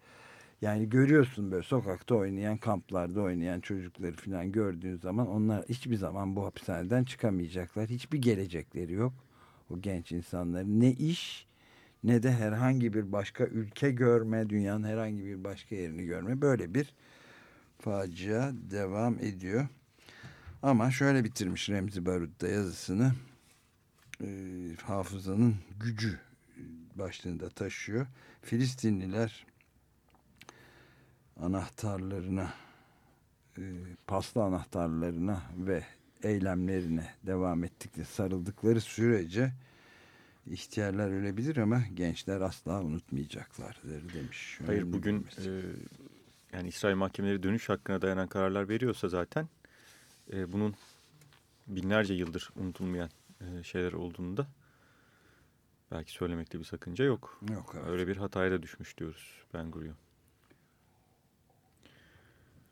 yani görüyorsun böyle sokakta oynayan kamplarda oynayan çocukları falan gördüğün zaman onlar hiçbir zaman bu hapishaneden çıkamayacaklar. Hiçbir gelecekleri yok. O genç insanların ne iş ne de herhangi bir başka ülke görme, dünyanın herhangi bir başka yerini görme. Böyle bir facia devam ediyor. Ama şöyle bitirmiş Remzi Barut da yazısını. E, hafızanın gücü başlığında taşıyor. Filistinliler anahtarlarına, e, paslı anahtarlarına ve eylemlerine devam ettikleri, sarıldıkları sürece ihtiyarlar ölebilir ama gençler asla unutmayacaklardır demiş. Hayır Önemli bugün e, yani İsrail mahkemeleri dönüş hakkına dayanan kararlar veriyorsa zaten e, bunun binlerce yıldır unutulmayan e, şeyler olduğunu da belki söylemekte bir sakınca yok. Yok evet. Öyle bir hataya da düşmüş diyoruz Ben Gurion.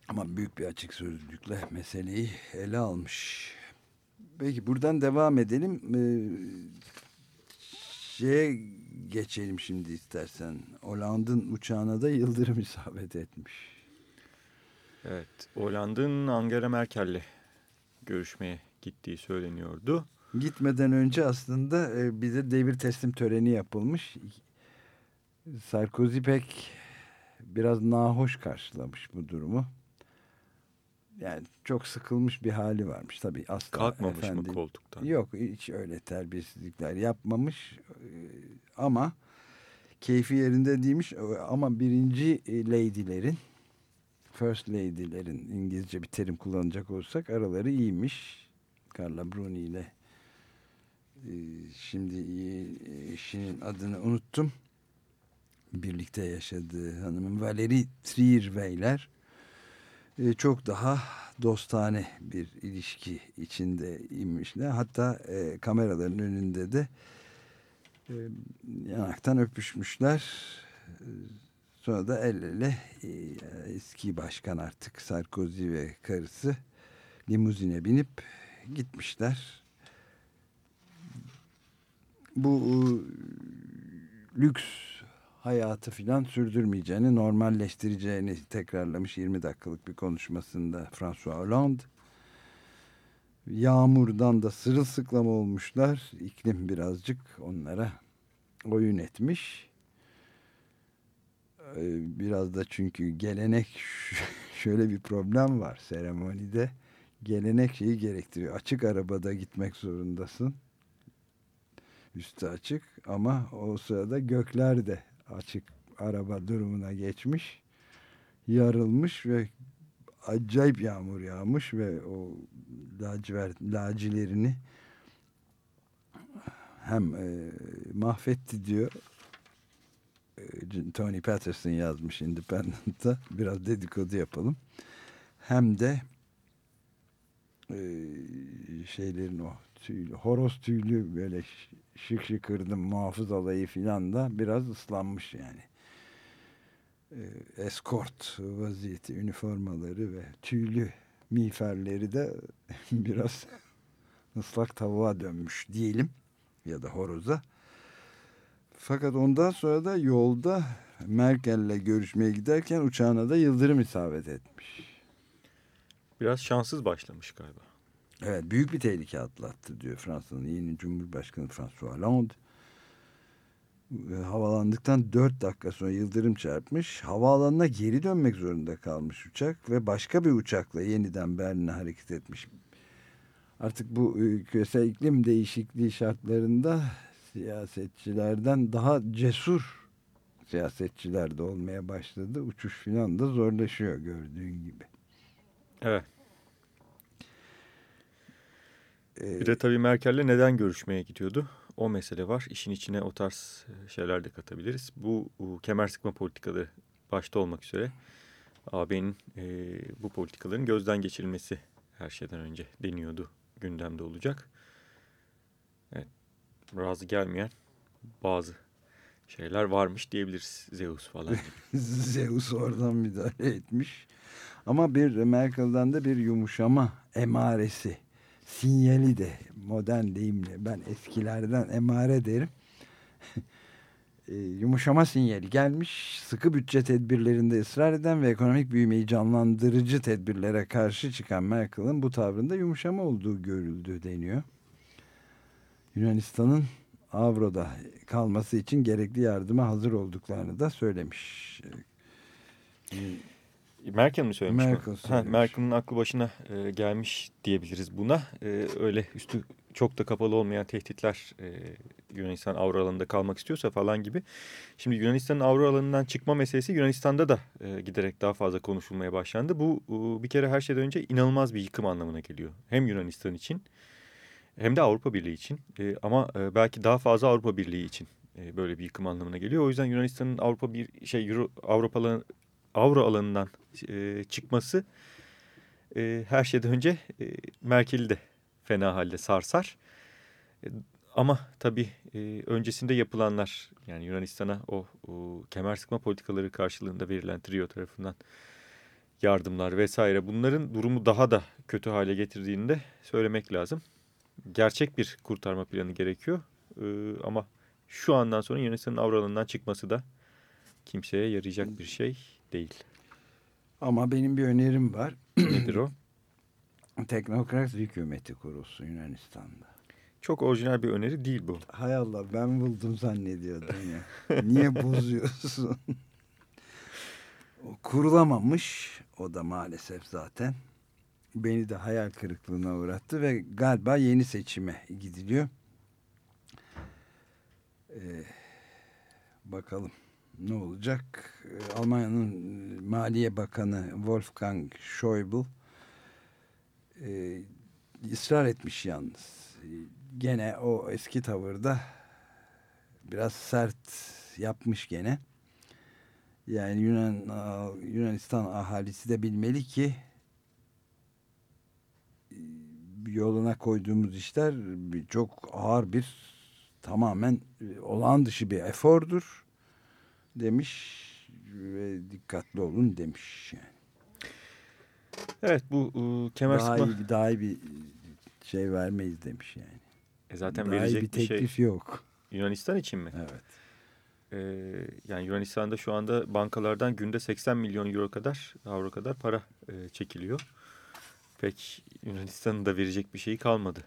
Ama büyük bir açık sözlükle meseleyi ele almış. Peki buradan devam edelim. Ee, şeye geçelim şimdi istersen. Hollanda'nın uçağına da yıldırım isabet etmiş. Evet, Hollanda'nın Angela Merkel'le görüşmeye gittiği söyleniyordu. Gitmeden önce aslında e, bize devir teslim töreni yapılmış. Sarkozy pek biraz nahoş karşılamış bu durumu. Yani çok sıkılmış bir hali varmış tabii asla. Kalkmamış mı efendi- koltuktan? Yok hiç öyle terbiyesizlikler yapmamış Ee, ama keyfi yerinde değilmiş ama birinci e, lady'lerin first lady'lerin İngilizce bir terim kullanacak olursak araları iyiymiş. Carla Bruni ile e, şimdi e, eşinin adını unuttum. Birlikte yaşadığı hanımın Valerie Trierweiler e, çok daha dostane bir ilişki içinde imişler. Hatta e, kameraların önünde de e, yanaktan öpüşmüşler. E, sonra da el ele e, eski başkan artık Sarkozy ve karısı limuzine binip gitmişler. Bu e, lüks hayatı filan sürdürmeyeceğini, normalleştireceğini tekrarlamış 20 dakikalık bir konuşmasında François Hollande. Yağmurdan da sırılsıklam olmuşlar. İklim birazcık onlara oyun etmiş. Ee, Biraz da çünkü gelenek <laughs> şöyle bir problem var seremonide. Gelenek şeyi gerektiriyor. Açık arabada gitmek zorundasın. Üstü açık ama o sırada gökler de açık araba durumuna geçmiş. Yarılmış ve acayip yağmur yağmış ve o lacivert lacilerini hem e, mahvetti diyor e, Tony Patterson yazmış Independent'ta biraz dedikodu yapalım hem de e, şeylerin o tüylü, horoz tüylü böyle şık şıkırdım muhafız alayı filan da biraz ıslanmış yani e, eskort vaziyeti üniformaları ve tüylü miğferleri de <laughs> biraz ıslak tavuğa dönmüş diyelim ya da horoza. Fakat ondan sonra da yolda Merkel'le görüşmeye giderken uçağına da yıldırım isabet etmiş. Biraz şanssız başlamış galiba. Evet büyük bir tehlike atlattı diyor Fransa'nın yeni Cumhurbaşkanı François Hollande. Havalandıktan 4 dakika sonra yıldırım çarpmış. Havaalanına geri dönmek zorunda kalmış uçak ve başka bir uçakla yeniden Berlin'e hareket etmiş. Artık bu e, küresel iklim değişikliği şartlarında siyasetçilerden daha cesur siyasetçiler de olmaya başladı. Uçuş filan da zorlaşıyor gördüğün gibi. Evet. Ee, Bir de tabii Merkel'le neden görüşmeye gidiyordu? O mesele var. İşin içine o tarz e, şeyler de katabiliriz. Bu, bu kemer sıkma politikaları başta olmak üzere AB'nin e, bu politikaların gözden geçirilmesi her şeyden önce deniyordu. Gündemde olacak. Evet, razı gelmeyen bazı şeyler varmış diyebiliriz. Zeus falan. <laughs> Zeus oradan müdahale etmiş. Ama bir Merkel'den de bir yumuşama emaresi, sinyali de modern deyimle ben eskilerden emare derim. <laughs> e, yumuşama sinyali gelmiş. Sıkı bütçe tedbirlerinde ısrar eden ve ekonomik büyümeyi canlandırıcı tedbirlere karşı çıkan Merkel'ın bu tavrında yumuşama olduğu görüldü deniyor. Yunanistan'ın Avro'da kalması için gerekli yardıma hazır olduklarını da söylemiş. Merkel mi söylemiş Merkel söylemiş. Merkel'in aklı başına e, gelmiş diyebiliriz buna. E, öyle üstü çok da kapalı olmayan tehditler e, Yunanistan avro alanında kalmak istiyorsa falan gibi. Şimdi Yunanistan'ın avro alanından çıkma meselesi Yunanistan'da da e, giderek daha fazla konuşulmaya başlandı. Bu e, bir kere her şeyden önce inanılmaz bir yıkım anlamına geliyor. Hem Yunanistan için hem de Avrupa Birliği için e, ama e, belki daha fazla Avrupa Birliği için e, böyle bir yıkım anlamına geliyor. O yüzden Yunanistan'ın Avrupa bir şey Euro, Avrupa alanı, avro alanından e, çıkması e, her şeyden önce e, Merkel'i de fena halde sarsar. E, ama tabii e, öncesinde yapılanlar yani Yunanistan'a o, o kemer sıkma politikaları karşılığında verilen trio tarafından yardımlar vesaire bunların durumu daha da kötü hale getirdiğini de söylemek lazım. Gerçek bir kurtarma planı gerekiyor e, ama şu andan sonra Yunanistan'ın avro alanından çıkması da kimseye yarayacak bir şey değil. Ama benim bir önerim var. <clears throat> Nedir o? Teknokrat hükümeti kurulsun Yunanistan'da. Çok orijinal bir öneri değil bu. Hay Allah ben buldum zannediyordum ya. <laughs> Niye bozuyorsun? kurulamamış o da maalesef zaten. Beni de hayal kırıklığına uğrattı ve galiba yeni seçime gidiliyor. Ee, bakalım ne olacak? Ee, Almanya'nın Maliye Bakanı Wolfgang Schäuble e, ısrar etmiş yalnız. Gene o eski tavırda biraz sert yapmış gene. Yani Yunan Yunanistan ahalisi de bilmeli ki e, yoluna koyduğumuz işler çok ağır bir tamamen e, olağan dışı bir efordur demiş ve dikkatli olun demiş yani. Evet bu e, kemer daha sıkma iyi, daha iyi bir şey vermeyiz demiş yani. e, zaten daha verecek bir bir, şey teklif yok. Yunanistan için mi? Evet. E, yani Yunanistan'da şu anda bankalardan günde 80 milyon euro kadar avro kadar para e, çekiliyor. Pek Yunanistan'ın da verecek bir şeyi kalmadı.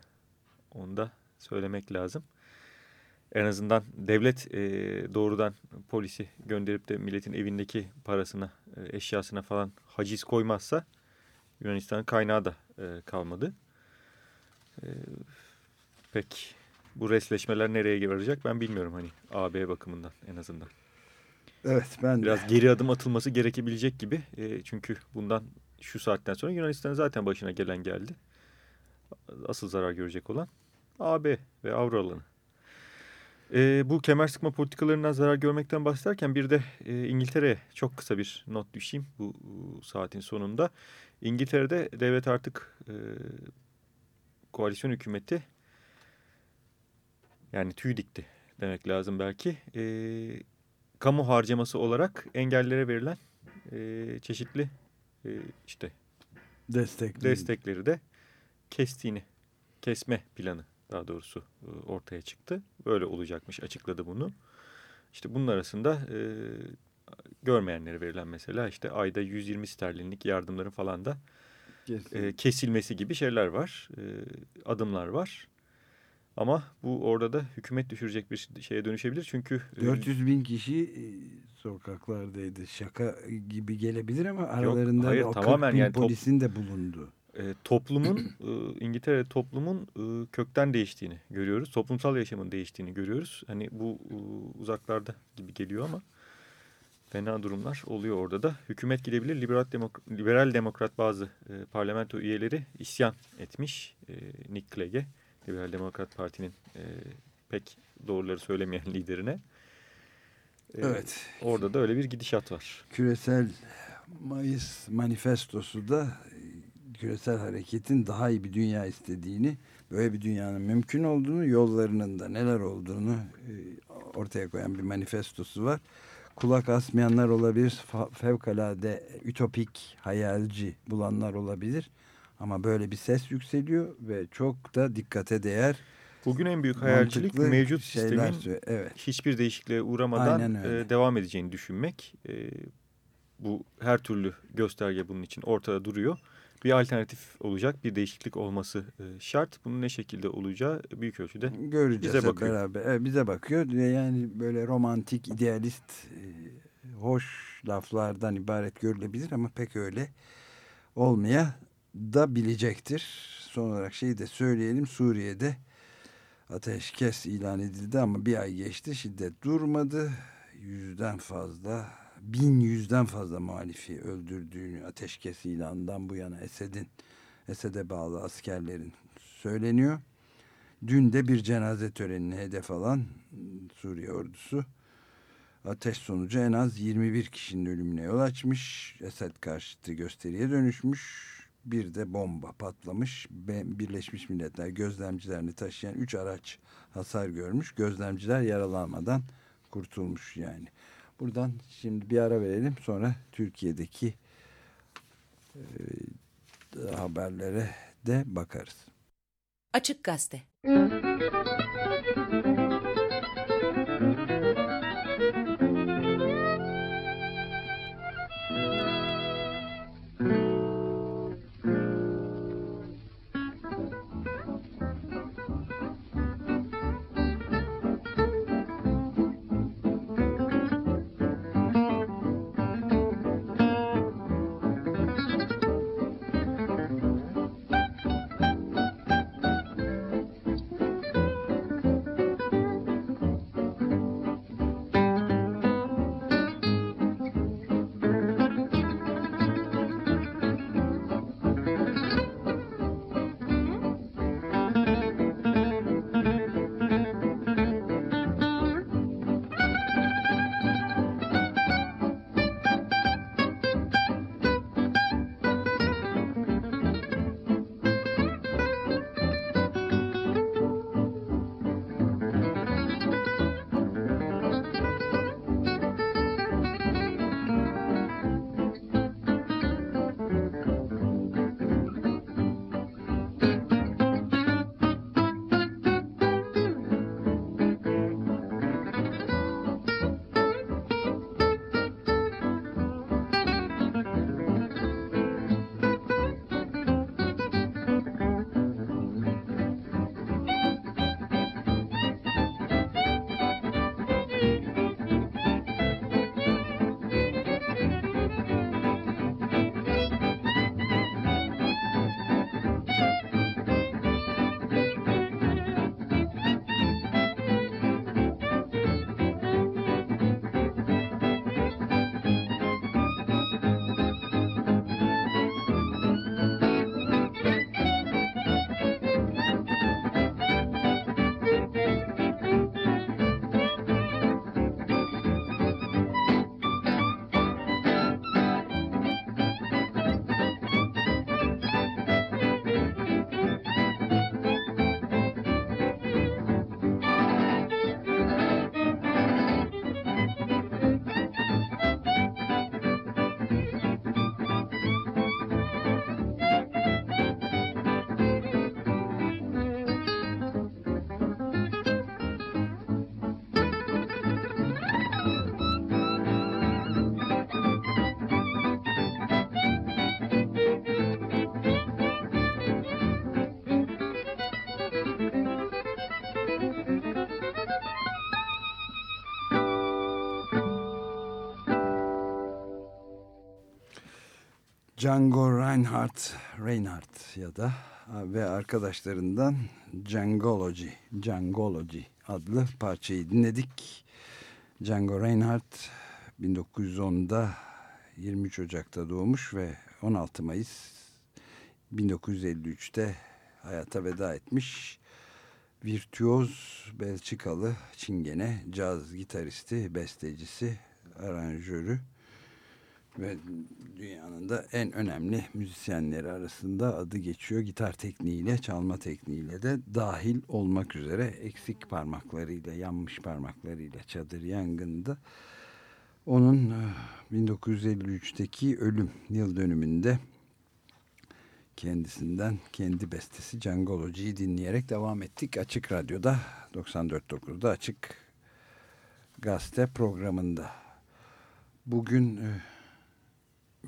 Onu da söylemek lazım. En azından devlet e, doğrudan polisi gönderip de milletin evindeki parasına, e, eşyasına falan haciz koymazsa Yunanistan'ın kaynağı da e, kalmadı. E, pek bu resleşmeler nereye varacak ben bilmiyorum hani AB bakımından en azından. Evet ben Biraz geri adım atılması gerekebilecek gibi. E, çünkü bundan şu saatten sonra Yunanistan'ın zaten başına gelen geldi. Asıl zarar görecek olan AB ve Avro alanı. E, bu kemer sıkma politikalarından zarar görmekten bahsederken bir de e, İngiltere'ye çok kısa bir not düşeyim bu, bu saatin sonunda. İngiltere'de devlet artık e, koalisyon hükümeti yani tüy dikti demek lazım belki. E, kamu harcaması olarak engellere verilen e, çeşitli e, işte Destek. destekleri de kestiğini, kesme planı daha doğrusu e, ortaya çıktı. Böyle olacakmış açıkladı bunu. İşte bunun arasında e, görmeyenlere verilen mesela işte ayda 120 sterlinlik yardımların falan da e, kesilmesi gibi şeyler var. E, adımlar var. Ama bu orada da hükümet düşürecek bir şeye dönüşebilir. Çünkü e, 400 bin kişi e, sokaklardaydı. Şaka gibi gelebilir ama aralarında hayır, o 40 tamamen bin yani top- polisin de bulundu. E, toplumun e, <clears throat> İngiltere toplumun e, kökten değiştiğini görüyoruz. Toplumsal yaşamın değiştiğini görüyoruz. Hani bu e, uzaklarda gibi geliyor ama fena durumlar oluyor orada da. Hükümet gidebilir. Liberal, demok liberal demokrat bazı e, parlamento üyeleri isyan etmiş. E, Nick Clegg'e, Liberal Demokrat Parti'nin e, pek doğruları söylemeyen <laughs> liderine. E, Evet. Orada da öyle bir gidişat var. Küresel Mayıs manifestosu da küresel hareketin daha iyi bir dünya istediğini, böyle bir dünyanın mümkün olduğunu, yollarının da neler olduğunu e, ortaya koyan bir manifestosu var. Kulak asmayanlar olabilir, fevkalade ütopik, hayalci bulanlar olabilir. Ama böyle bir ses yükseliyor ve çok da dikkate değer Bugün en büyük hayalcilik mevcut sistemin söyle- Evet. hiçbir değişikliğe uğramadan e, devam edeceğini düşünmek. E, bu her türlü gösterge bunun için ortada duruyor. Bir alternatif olacak, bir değişiklik olması e, şart. Bunun ne şekilde olacağı büyük ölçüde Göreceğiz Bize bakıyor. beraber. Evet, bize bakıyor. Ve Yani böyle romantik, idealist, e, hoş laflardan ibaret görülebilir ama pek öyle olmaya da bilecektir. Son olarak şeyi de söyleyelim. Suriye'de ateşkes ilan edildi ama bir ay geçti. Şiddet durmadı. Yüzden fazla, bin yüzden fazla muhalifi öldürdüğünü ateşkes ilanından bu yana Esed'in, Esed'e bağlı askerlerin söyleniyor. Dün de bir cenaze törenine hedef alan Suriye ordusu ateş sonucu en az 21 kişinin ölümüne yol açmış. Esed karşıtı gösteriye dönüşmüş. Bir de bomba patlamış. Birleşmiş Milletler gözlemcilerini taşıyan 3 araç hasar görmüş. Gözlemciler yaralanmadan kurtulmuş yani. Buradan şimdi bir ara verelim. Sonra Türkiye'deki e, haberlere de bakarız. Açık Gazete. Django Reinhardt, Reinhardt ya da ve arkadaşlarından Djangology, Djangology adlı parçayı dinledik. Django Reinhardt 1910'da 23 Ocak'ta doğmuş ve 16 Mayıs 1953'te hayata veda etmiş. Virtüoz Belçikalı Çingene, caz gitaristi, bestecisi, aranjörü ve dünyanın da en önemli müzisyenleri arasında adı geçiyor. Gitar tekniğiyle, çalma tekniğiyle de dahil olmak üzere eksik parmaklarıyla, yanmış parmaklarıyla çadır yangında. Onun 1953'teki eh, ölüm yıl dönümünde kendisinden kendi bestesi Cangology'yi dinleyerek devam ettik. Açık Radyo'da 94.9'da Açık Gazete programında. Bugün e,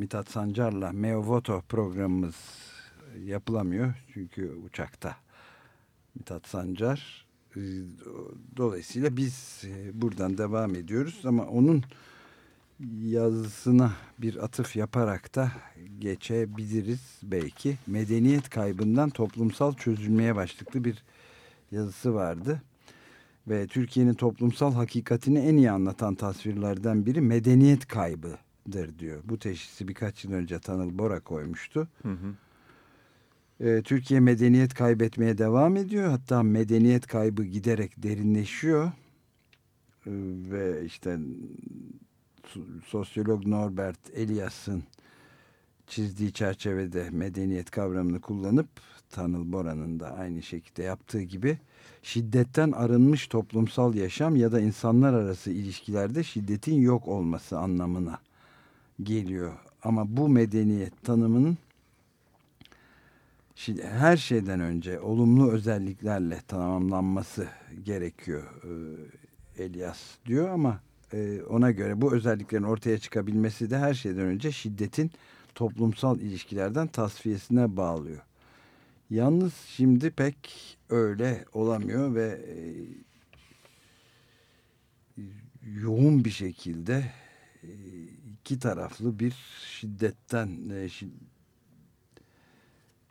Mithat Sancar'la Meovoto programımız yapılamıyor. Çünkü uçakta Mithat Sancar. E, dolayısıyla biz e, buradan devam ediyoruz ama onun yazısına bir atıf yaparak da geçebiliriz belki. Medeniyet kaybından toplumsal çözülmeye başlıklı bir yazısı vardı. Ve Türkiye'nin toplumsal hakikatini en iyi anlatan tasvirlerden biri medeniyet kaybıdır diyor. Bu teşhisi birkaç yıl önce Tanıl Bora koymuştu. Hı hı. Ee, Türkiye medeniyet kaybetmeye devam ediyor. Hatta medeniyet kaybı giderek derinleşiyor. Ee, ve işte sosyolog Norbert Elias'ın çizdiği çerçevede medeniyet kavramını kullanıp Tanıl Bora'nın da aynı şekilde yaptığı gibi şiddetten arınmış toplumsal yaşam ya da insanlar arası ilişkilerde şiddetin yok olması anlamına geliyor. Ama bu medeniyet tanımının her şeyden önce olumlu özelliklerle tamamlanması gerekiyor Elias diyor ama e, ona göre bu özelliklerin ortaya çıkabilmesi de her şeyden önce şiddetin toplumsal ilişkilerden tasfiyesine bağlıyor. Yalnız şimdi pek öyle olamıyor ve e, yoğun bir şekilde e, iki taraflı bir şiddetten e,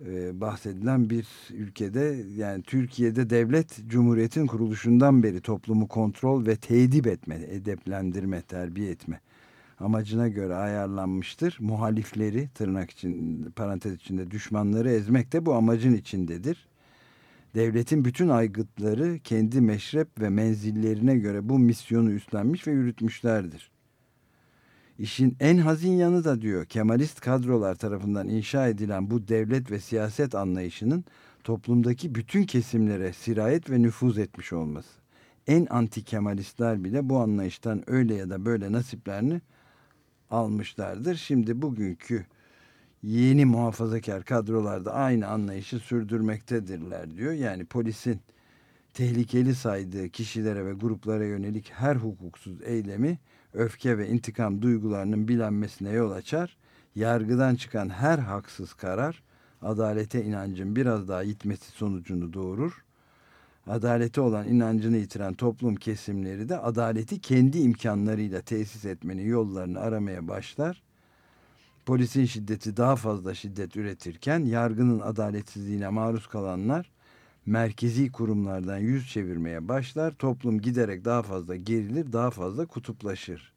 e, bahsedilen bir ülkede yani Türkiye'de devlet cumhuriyetin kuruluşundan beri toplumu kontrol ve tedip etme, edeplendirme, terbiye etme amacına göre ayarlanmıştır. Muhalifleri tırnak için parantez içinde düşmanları ezmek de bu amacın içindedir. Devletin bütün aygıtları kendi meşrep ve menzillerine göre bu misyonu üstlenmiş ve yürütmüşlerdir. İşin en hazin yanı da diyor Kemalist kadrolar tarafından inşa edilen bu devlet ve siyaset anlayışının toplumdaki bütün kesimlere sirayet ve nüfuz etmiş olması. En anti Kemalistler bile bu anlayıştan öyle ya da böyle nasiplerini almışlardır. Şimdi bugünkü yeni muhafazakar kadrolarda aynı anlayışı sürdürmektedirler diyor. Yani polisin tehlikeli saydığı kişilere ve gruplara yönelik her hukuksuz eylemi öfke ve intikam duygularının bilenmesine yol açar. Yargıdan çıkan her haksız karar adalete inancın biraz daha yitmesi sonucunu doğurur. Adalete olan inancını yitiren toplum kesimleri de adaleti kendi imkanlarıyla tesis etmenin yollarını aramaya başlar. Polisin şiddeti daha fazla şiddet üretirken yargının adaletsizliğine maruz kalanlar merkezi kurumlardan yüz çevirmeye başlar. Toplum giderek daha fazla gerilir, daha fazla kutuplaşır.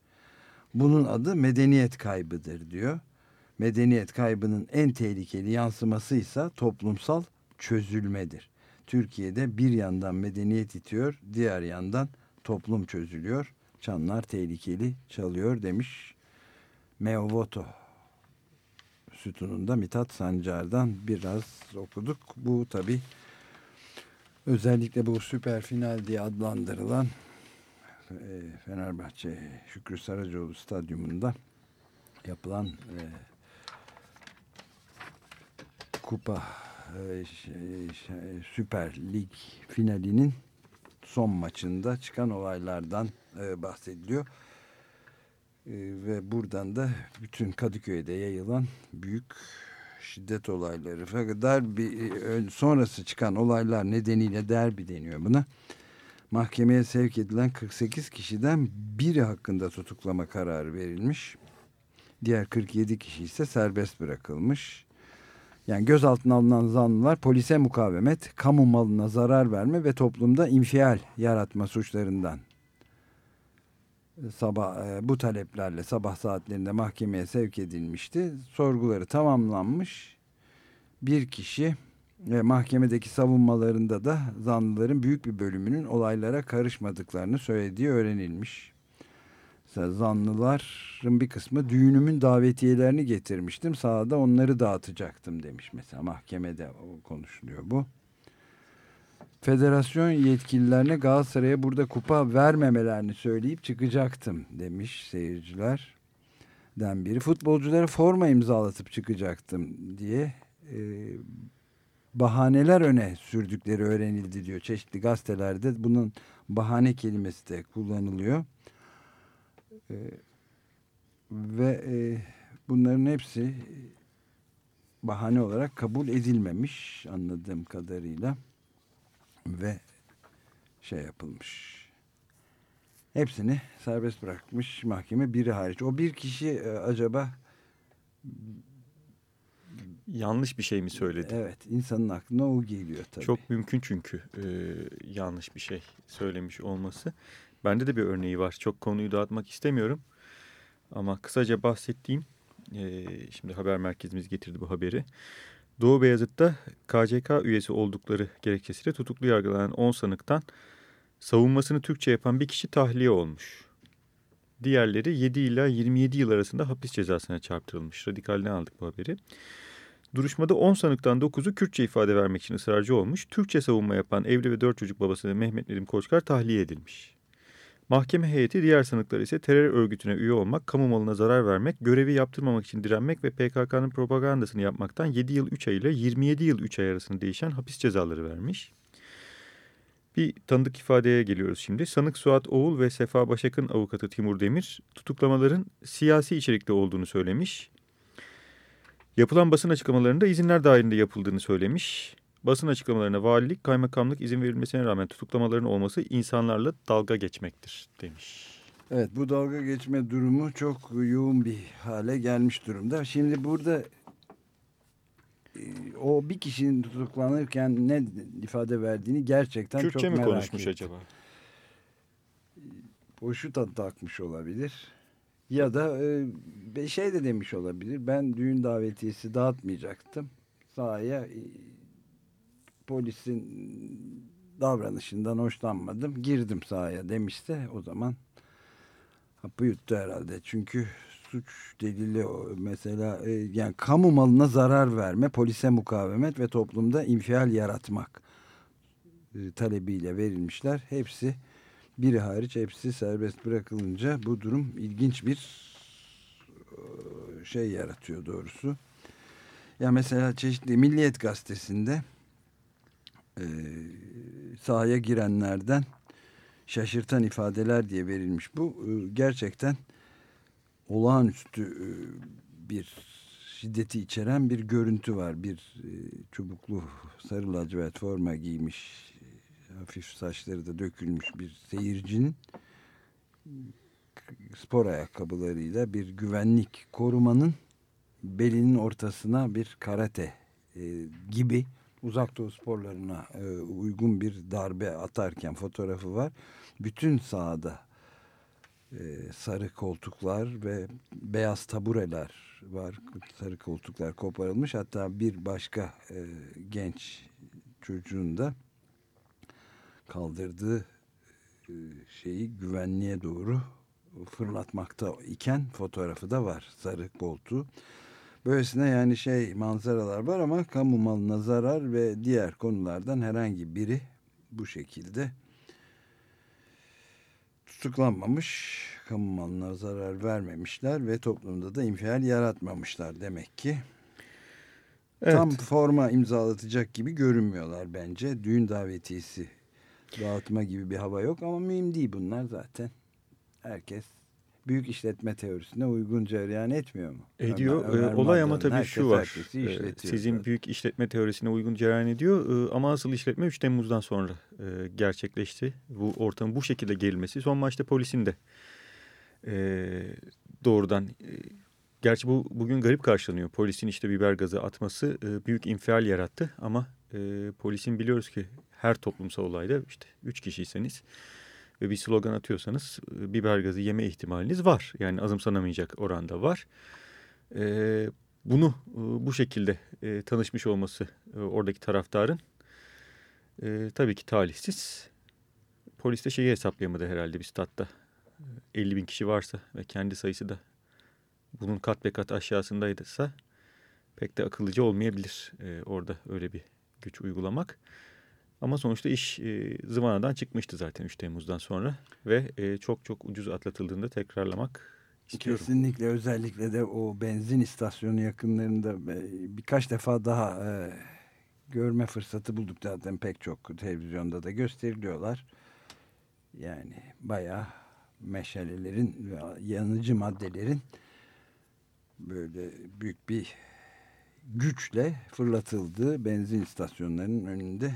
Bunun adı medeniyet kaybıdır diyor. Medeniyet kaybının en tehlikeli yansıması ise toplumsal çözülmedir. Türkiye'de bir yandan medeniyet itiyor, diğer yandan toplum çözülüyor. Çanlar tehlikeli çalıyor demiş Meovoto sütununda Mithat Sancar'dan biraz okuduk. Bu tabi özellikle bu süper final diye adlandırılan e, Fenerbahçe Şükrü Saracoğlu stadyumunda yapılan e, kupa e, şey, Süper Lig finalinin son maçında çıkan olaylardan e, bahsediliyor. E, ve buradan da bütün Kadıköy'de yayılan büyük şiddet olayları fakat derbi sonrası çıkan olaylar nedeniyle derbi deniyor buna. Mahkemeye sevk edilen 48 kişiden biri hakkında tutuklama kararı verilmiş. Diğer 47 kişi ise serbest bırakılmış. Yani gözaltına alınan zanlılar polise mukavemet, kamu malına zarar verme ve toplumda infial yaratma suçlarından sabah e, bu taleplerle sabah saatlerinde mahkemeye sevk edilmişti. Sorguları tamamlanmış. Bir kişi ve mahkemedeki savunmalarında da zanlıların büyük bir bölümünün olaylara karışmadıklarını söylediği öğrenilmiş. Mesela zanlıların bir kısmı düğünümün davetiyelerini getirmiştim. Sahada onları dağıtacaktım demiş mesela mahkemede konuşuluyor bu. Federasyon yetkililerine Galatasaray'a burada kupa vermemelerini söyleyip çıkacaktım demiş seyirciler. Den biri futbolculara forma imzalatıp çıkacaktım diye e, bahaneler öne sürdükleri öğrenildi diyor. Çeşitli gazetelerde bunun bahane kelimesi de kullanılıyor. E, ve e, bunların hepsi bahane olarak kabul edilmemiş anladığım kadarıyla ve şey yapılmış. Hepsini serbest bırakmış mahkeme biri hariç. O bir kişi e, acaba yanlış bir şey mi söyledi? Evet insanın aklına o geliyor tabii. Çok mümkün çünkü e, yanlış bir şey söylemiş olması. Bende de bir örneği var. Çok konuyu dağıtmak istemiyorum. Ama kısaca bahsettiğim, e, şimdi haber merkezimiz getirdi bu haberi. Doğu Beyazıt'ta KCK üyesi oldukları gerekçesiyle tutuklu yargılanan 10 sanıktan savunmasını Türkçe yapan bir kişi tahliye olmuş. Diğerleri 7 ila 27 yıl arasında hapis cezasına çarptırılmış. Radikalden aldık bu haberi. Duruşmada 10 sanıktan 9'u Kürtçe ifade vermek için ısrarcı olmuş. Türkçe savunma yapan evli ve 4 çocuk babası Mehmet Nedim Koçkar tahliye edilmiş. Mahkeme heyeti diğer sanıklar ise terör örgütüne üye olmak, kamu malına zarar vermek, görevi yaptırmamak için direnmek ve PKK'nın propagandasını yapmaktan 7 yıl 3 ay ile 27 yıl 3 ay arasında değişen hapis cezaları vermiş. Bir tanıdık ifadeye geliyoruz şimdi. Sanık Suat Oğul ve Sefa Başak'ın avukatı Timur Demir tutuklamaların siyasi içerikli olduğunu söylemiş. Yapılan basın açıklamalarında izinler dahilinde yapıldığını söylemiş. Basın açıklamalarına valilik, kaymakamlık izin verilmesine rağmen tutuklamaların olması insanlarla dalga geçmektir demiş. Evet bu dalga geçme durumu çok yoğun bir hale gelmiş durumda. Şimdi burada e, o bir kişinin tutuklanırken ne ifade verdiğini gerçekten Kürtçe çok mi merak konuşmuş ettim. acaba? Boşu da takmış olabilir. Ya da e, şey de demiş olabilir. Ben düğün davetiyesi dağıtmayacaktım. Sahaya e, polisin davranışından hoşlanmadım. Girdim sahaya demişse o zaman hapı yuttu herhalde. Çünkü suç delili mesela e, yani kamu malına zarar verme, polise mukavemet ve toplumda infial yaratmak e, talebiyle verilmişler. Hepsi biri hariç hepsi serbest bırakılınca bu durum ilginç bir e, şey yaratıyor doğrusu. Ya mesela çeşitli Milliyet Gazetesi'nde e, sahaya girenlerden şaşırtan ifadeler diye verilmiş. Bu e, gerçekten olağanüstü e, bir şiddeti içeren bir görüntü var. Bir e, çubuklu sarı lacivert forma giymiş hafif saçları da dökülmüş bir seyircinin spor ayakkabılarıyla bir güvenlik korumanın belinin ortasına bir karate e, gibi uzak doğu sporlarına e, uygun bir darbe atarken fotoğrafı var. Bütün sahada e, sarı koltuklar ve beyaz tabureler var. Sarı koltuklar koparılmış. Hatta bir başka e, genç çocuğun da kaldırdığı e, şeyi güvenliğe doğru fırlatmakta iken fotoğrafı da var sarı koltuğu. Böylesine yani şey manzaralar var ama kamu malına zarar ve diğer konulardan herhangi biri bu şekilde tutuklanmamış, kamu malına zarar vermemişler ve toplumda da infial yaratmamışlar demek ki. Evet. Tam forma imzalatacak gibi görünmüyorlar bence. Düğün davetiyesi dağıtma gibi bir hava yok ama mühim değil bunlar zaten. Herkes büyük işletme teorisine uygun cereyan etmiyor mu? Ediyor. Ömer- Ömer Ee, Olay ama tabii şu var. işletiyor Sizin zaten. büyük işletme teorisine uygun cereyan ediyor. Ee, Ama asıl işletme 3 Temmuz'dan sonra e, gerçekleşti. Bu ortamın bu şekilde gerilmesi. Son maçta polisin de e, doğrudan e, gerçi bu bugün garip karşılanıyor. Polisin işte biber gazı atması e, büyük infial yarattı ama e, polisin biliyoruz ki her toplumsal olayda işte üç kişiyseniz bir slogan atıyorsanız e, biber gazı yeme ihtimaliniz var. Yani azımsanamayacak oranda var. E, bunu e, bu şekilde e, tanışmış olması e, oradaki taraftarın e, tabii ki talihsiz. Polis de şeyi hesaplayamadı herhalde bir statta. 50 bin kişi varsa ve kendi sayısı da bunun kat ve kat aşağısındaydıysa pek de akıllıca olmayabilir e, orada öyle bir güç uygulamak. Ama sonuçta iş e, zıvanadan çıkmıştı zaten 3 Temmuz'dan sonra ve e, çok çok ucuz atlatıldığında tekrarlamak istiyorum. Kesinlikle özellikle de o benzin istasyonu yakınlarında e, birkaç defa daha e, görme fırsatı bulduk zaten pek çok televizyonda da gösteriliyorlar. Yani bayağı meşalelerin yanıcı maddelerin böyle büyük bir güçle fırlatıldığı benzin istasyonlarının önünde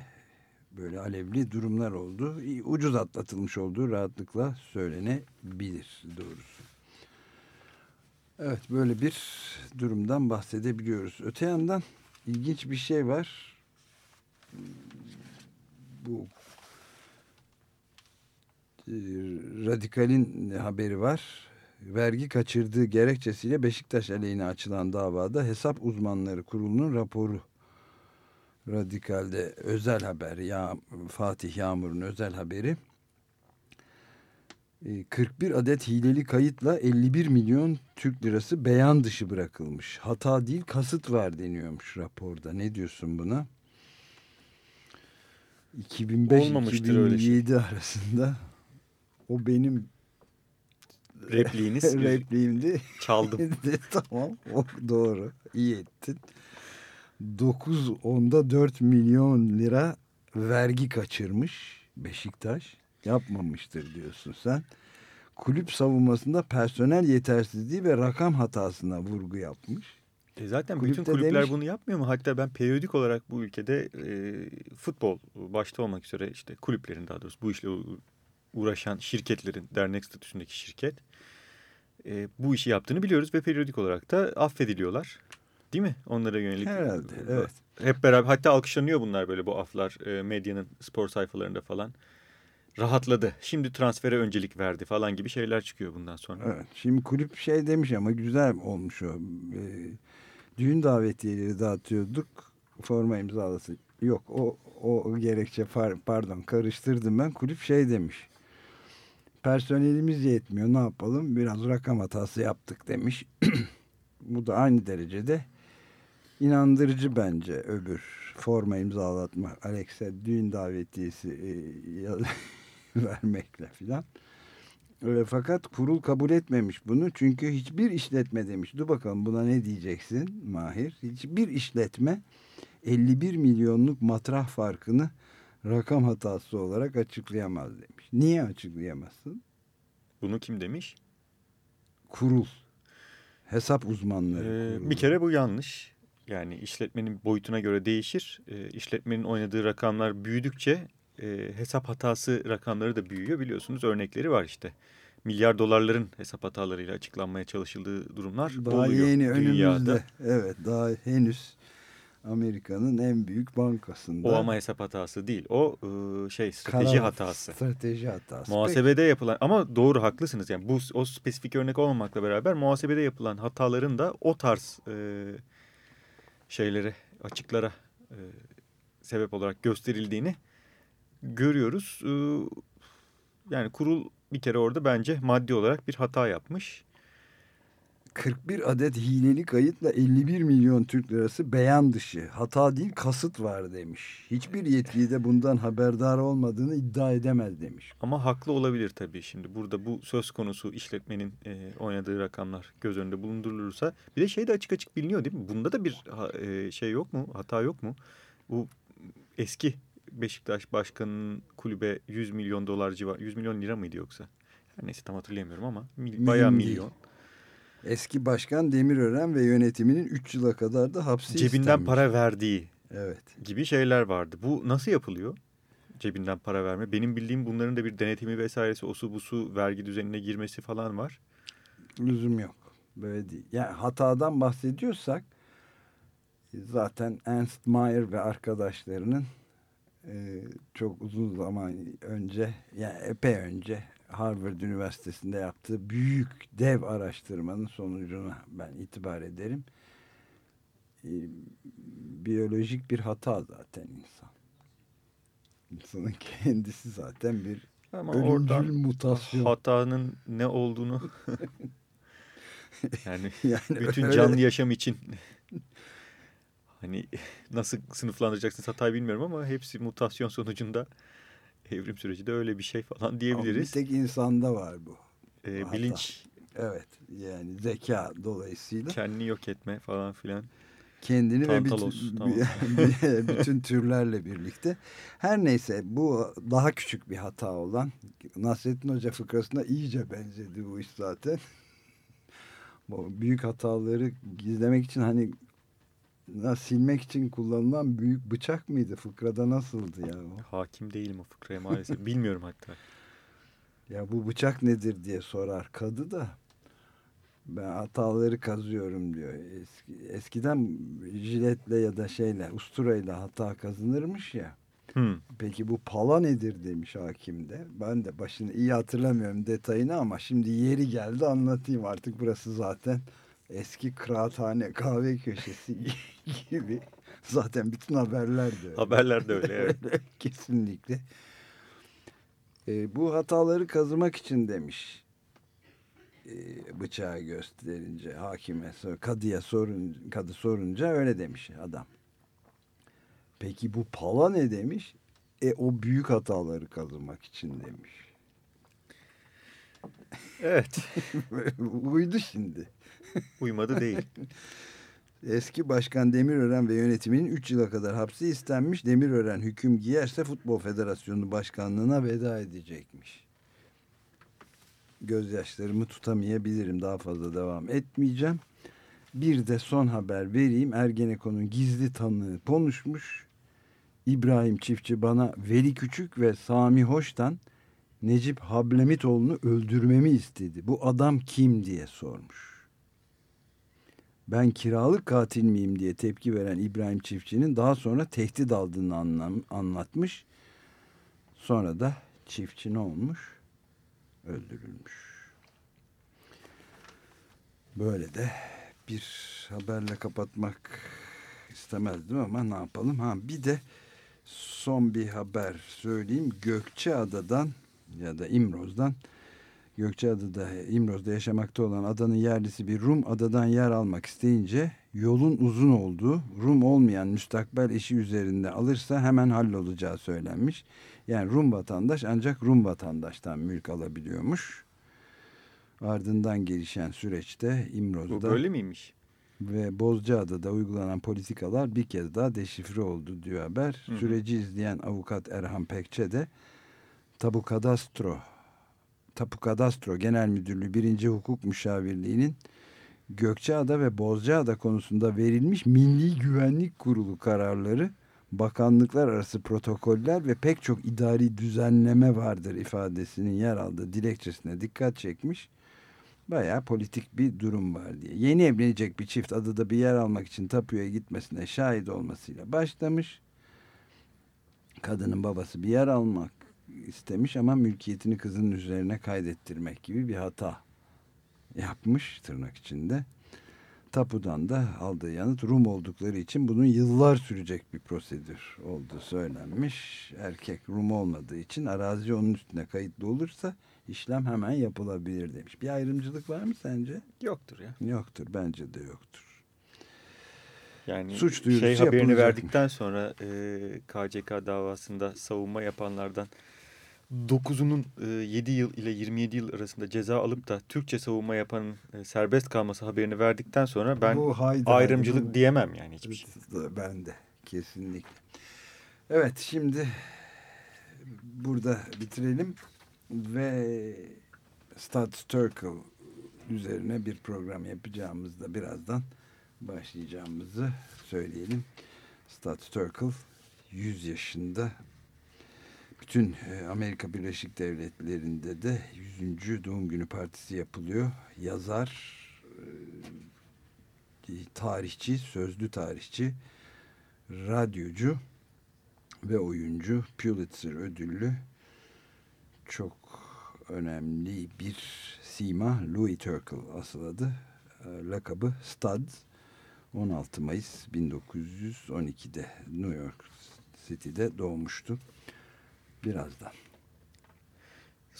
böyle alevli durumlar oldu. Ucuz atlatılmış olduğu rahatlıkla söylenebilir doğrusu. Evet böyle bir durumdan bahsedebiliyoruz. Öte yandan ilginç bir şey var. Bu e, Radikal'in haberi var. Vergi kaçırdığı gerekçesiyle Beşiktaş aleyhine açılan davada hesap uzmanları kurulunun raporu. Radikal'de özel haber ya Fatih Yağmur'un özel haberi. 41 adet hileli kayıtla 51 milyon Türk lirası beyan dışı bırakılmış. Hata değil kasıt var deniyormuş raporda. Ne diyorsun buna? 2005-2007 şey. arasında o benim repliğiniz <laughs> repliğimdi. Çaldım. <laughs> tamam o doğru. İyi ettin. 9 onda 4 milyon lira vergi kaçırmış Beşiktaş yapmamıştır diyorsun sen. Kulüp savunmasında personel yetersizliği ve rakam hatasına vurgu yapmış. E zaten Kulüpte bütün kulüpler demiş, bunu yapmıyor mu? Hatta ben periyodik olarak bu ülkede e, futbol başta olmak üzere işte kulüplerin daha doğrusu bu işle uğraşan şirketlerin dernek statüsündeki şirket e, bu işi yaptığını biliyoruz ve periyodik olarak da affediliyorlar. Değil mi? Onlara yönelik. Herhalde evet. Hep beraber hatta alkışlanıyor bunlar böyle bu aflar e, medyanın spor sayfalarında falan rahatladı. Şimdi transfere öncelik verdi falan gibi şeyler çıkıyor bundan sonra. Evet. Şimdi kulüp şey demiş ama güzel olmuş o. E, düğün davetiyeleri dağıtıyorduk. Forma imzalası. Yok o o gerekçe pardon karıştırdım ben. Kulüp şey demiş. Personelimiz yetmiyor ne yapalım? Biraz rakam hatası yaptık demiş. <clears throat> Bu da aynı derecede inandırıcı bence öbür forma imzalatma Alex'e düğün davetiyesi e, <laughs> vermekle filan. E, fakat kurul kabul etmemiş bunu. Çünkü hiçbir işletme demiş. Dur bakalım buna ne diyeceksin Mahir? Hiçbir işletme 51 milyonluk matrah farkını rakam hatası olarak açıklayamaz demiş. Niye açıklayamazsın? Bunu kim demiş? Kurul. Hesap uzmanları. Ee, bir kere bu yanlış. Yani işletmenin boyutuna göre değişir. E, işletmenin oynadığı rakamlar büyüdükçe e, hesap hatası rakamları da büyüyor. Biliyorsunuz örnekleri var işte. Milyar dolarların hesap hatalarıyla açıklanmaya çalışıldığı durumlar daha oluyor yeni dünyada. önümüzde. Evet daha henüz Amerika'nın en büyük bankasında. O ama hesap hatası değil. O e, şey strateji Karar, hatası. Strateji hatası. Muhasebede Peki. yapılan ama doğru haklısınız. Yani bu o spesifik örnek olmamakla beraber muhasebede yapılan hataların da o tarz e, şeylere, açıklara e, sebep olarak gösterildiğini görüyoruz. E, yani kurul bir kere orada bence maddi olarak bir hata yapmış. 41 adet hileli kayıtla 51 milyon Türk lirası beyan dışı. Hata değil kasıt var demiş. Hiçbir yetkili de bundan haberdar olmadığını iddia edemez demiş. Ama haklı olabilir tabii şimdi. Burada bu söz konusu işletmenin e, oynadığı rakamlar göz önünde bulundurulursa. Bir de şey de açık açık biliniyor değil mi? Bunda da bir e, şey yok mu? Hata yok mu? Bu eski Beşiktaş başkanının kulübe 100 milyon dolar civar 100 milyon lira mıydı yoksa? Her neyse tam hatırlayamıyorum ama bayağı milyon. Eski başkan Demirören ve yönetiminin 3 yıla kadar da hapsi Cebinden istenmiş. para verdiği evet. gibi şeyler vardı. Bu nasıl yapılıyor? Cebinden para verme. Benim bildiğim bunların da bir denetimi vesairesi, osu busu vergi düzenine girmesi falan var. Lüzum yok. Böyle değil. Yani hatadan bahsediyorsak zaten Ernst Mayr ve arkadaşlarının e, çok uzun zaman önce yani epey önce Harvard Üniversitesi'nde yaptığı büyük dev araştırmanın sonucuna ben itibar ederim. E, biyolojik bir hata zaten insan. İnsanın <laughs> kendisi zaten bir Ama ölümcül mutasyon. hatanın ne olduğunu <laughs> yani Yani bütün öyle- canlı yaşam için hani nasıl sınıflandıracaksınız hatayı bilmiyorum ama hepsi mutasyon sonucunda evrim süreci de öyle bir şey falan Ama diyebiliriz. Bir tek insanda var bu. Hata. bilinç Evet yani zeka dolayısıyla kendini yok etme falan filan. kendini ve bütün, Tantalos, <laughs> tamam. <laughs> bütün türlerle birlikte. Her neyse bu daha küçük bir hata olan Nasrettin Hoca fıkrasına iyice benzedi bu iş zaten. <laughs> Bu büyük hataları gizlemek için hani silmek için kullanılan büyük bıçak mıydı? Fıkrada nasıldı ya o? Hakim değilim o fıkraya maalesef. Bilmiyorum hatta. Ya bu bıçak nedir diye sorar kadı da ben hataları kazıyorum diyor. Eski, eskiden jiletle ya da şeyle usturayla hata kazınırmış ya. Hmm. Peki bu pala nedir demiş hakim de. Ben de başını iyi hatırlamıyorum detayını ama şimdi yeri geldi anlatayım artık burası zaten eski kıraathane kahve köşesi <laughs> <laughs> gibi. Zaten bütün haberler de öyle. Haberler de öyle <laughs> evet. Kesinlikle. E, bu hataları kazımak için demiş e, bıçağı gösterince hakime kadıya sorun kadı sorunca öyle demiş adam. Peki bu pala ne demiş? E o büyük hataları kazımak için demiş. Evet. <laughs> Uydu şimdi. Uymadı değil. Eski Başkan Demirören ve yönetiminin 3 yıla kadar hapsi istenmiş. Demirören hüküm giyerse Futbol Federasyonu Başkanlığına veda edecekmiş. Gözyaşlarımı tutamayabilirim. Daha fazla devam etmeyeceğim. Bir de son haber vereyim. Ergenekon'un gizli tanığı konuşmuş. İbrahim Çiftçi bana Veli Küçük ve Sami Hoş'tan Necip Hablemitoğlu'nu öldürmemi istedi. Bu adam kim diye sormuş. Ben kiralık katil miyim diye tepki veren İbrahim Çiftçi'nin daha sonra tehdit aldığını anlam, anlatmış. Sonra da çiftçi ne olmuş? Öldürülmüş. Böyle de bir haberle kapatmak istemezdim ama ne yapalım? Ha bir de son bir haber söyleyeyim. Gökçeada'dan ya da İmroz'dan Gökçeada'da İmroz'da yaşamakta olan adanın yerlisi bir Rum adadan yer almak isteyince yolun uzun olduğu Rum olmayan müstakbel eşi üzerinde alırsa hemen hallolacağı söylenmiş. Yani Rum vatandaş ancak Rum vatandaştan mülk alabiliyormuş. Ardından gelişen süreçte Bu İmroz'da böyle miymiş? ve Bozcaada'da uygulanan politikalar bir kez daha deşifre oldu diyor haber. Hı hı. Süreci izleyen avukat Erhan Pekçe de Tabu Kadastro Tapu Kadastro Genel Müdürlüğü 1. Hukuk Müşavirliği'nin Gökçeada ve Bozcaada konusunda verilmiş Milli Güvenlik Kurulu kararları, bakanlıklar arası protokoller ve pek çok idari düzenleme vardır ifadesinin yer aldığı dilekçesine dikkat çekmiş. Bayağı politik bir durum var diye. Yeni evlenecek bir çift adada bir yer almak için tapuya gitmesine şahit olmasıyla başlamış. Kadının babası bir yer almak istemiş ama mülkiyetini kızının üzerine kaydettirmek gibi bir hata yapmış tırnak içinde. Tapudan da aldığı yanıt Rum oldukları için bunun yıllar sürecek bir prosedür olduğu söylenmiş. Erkek Rum olmadığı için arazi onun üstüne kayıtlı olursa işlem hemen yapılabilir demiş. Bir ayrımcılık var mı sence? Yoktur ya. Yoktur. Bence de yoktur. Yani Suç duyurusu şey haberini verdikten sonra e, KCK davasında savunma yapanlardan 9'unun e, 7 yıl ile 27 yıl arasında ceza alıp da Türkçe savunma yapanın e, serbest kalması haberini verdikten sonra ben Bu haydi ayrımcılık haydi. diyemem yani hiçbir şey. Ben de kesinlikle. Evet şimdi burada bitirelim ve Stud Circle üzerine bir program yapacağımızda birazdan başlayacağımızı söyleyelim. Stud Circle 100 yaşında bütün e, Amerika Birleşik Devletleri'nde de 100. doğum günü partisi yapılıyor. Yazar e, tarihçi, sözlü tarihçi, radyocu ve oyuncu Pulitzer ödüllü çok önemli bir sima Louis Turkle asıl adı. E, lakabı Studs. 16 Mayıs 1912'de New York City'de doğmuştu. Birazdan.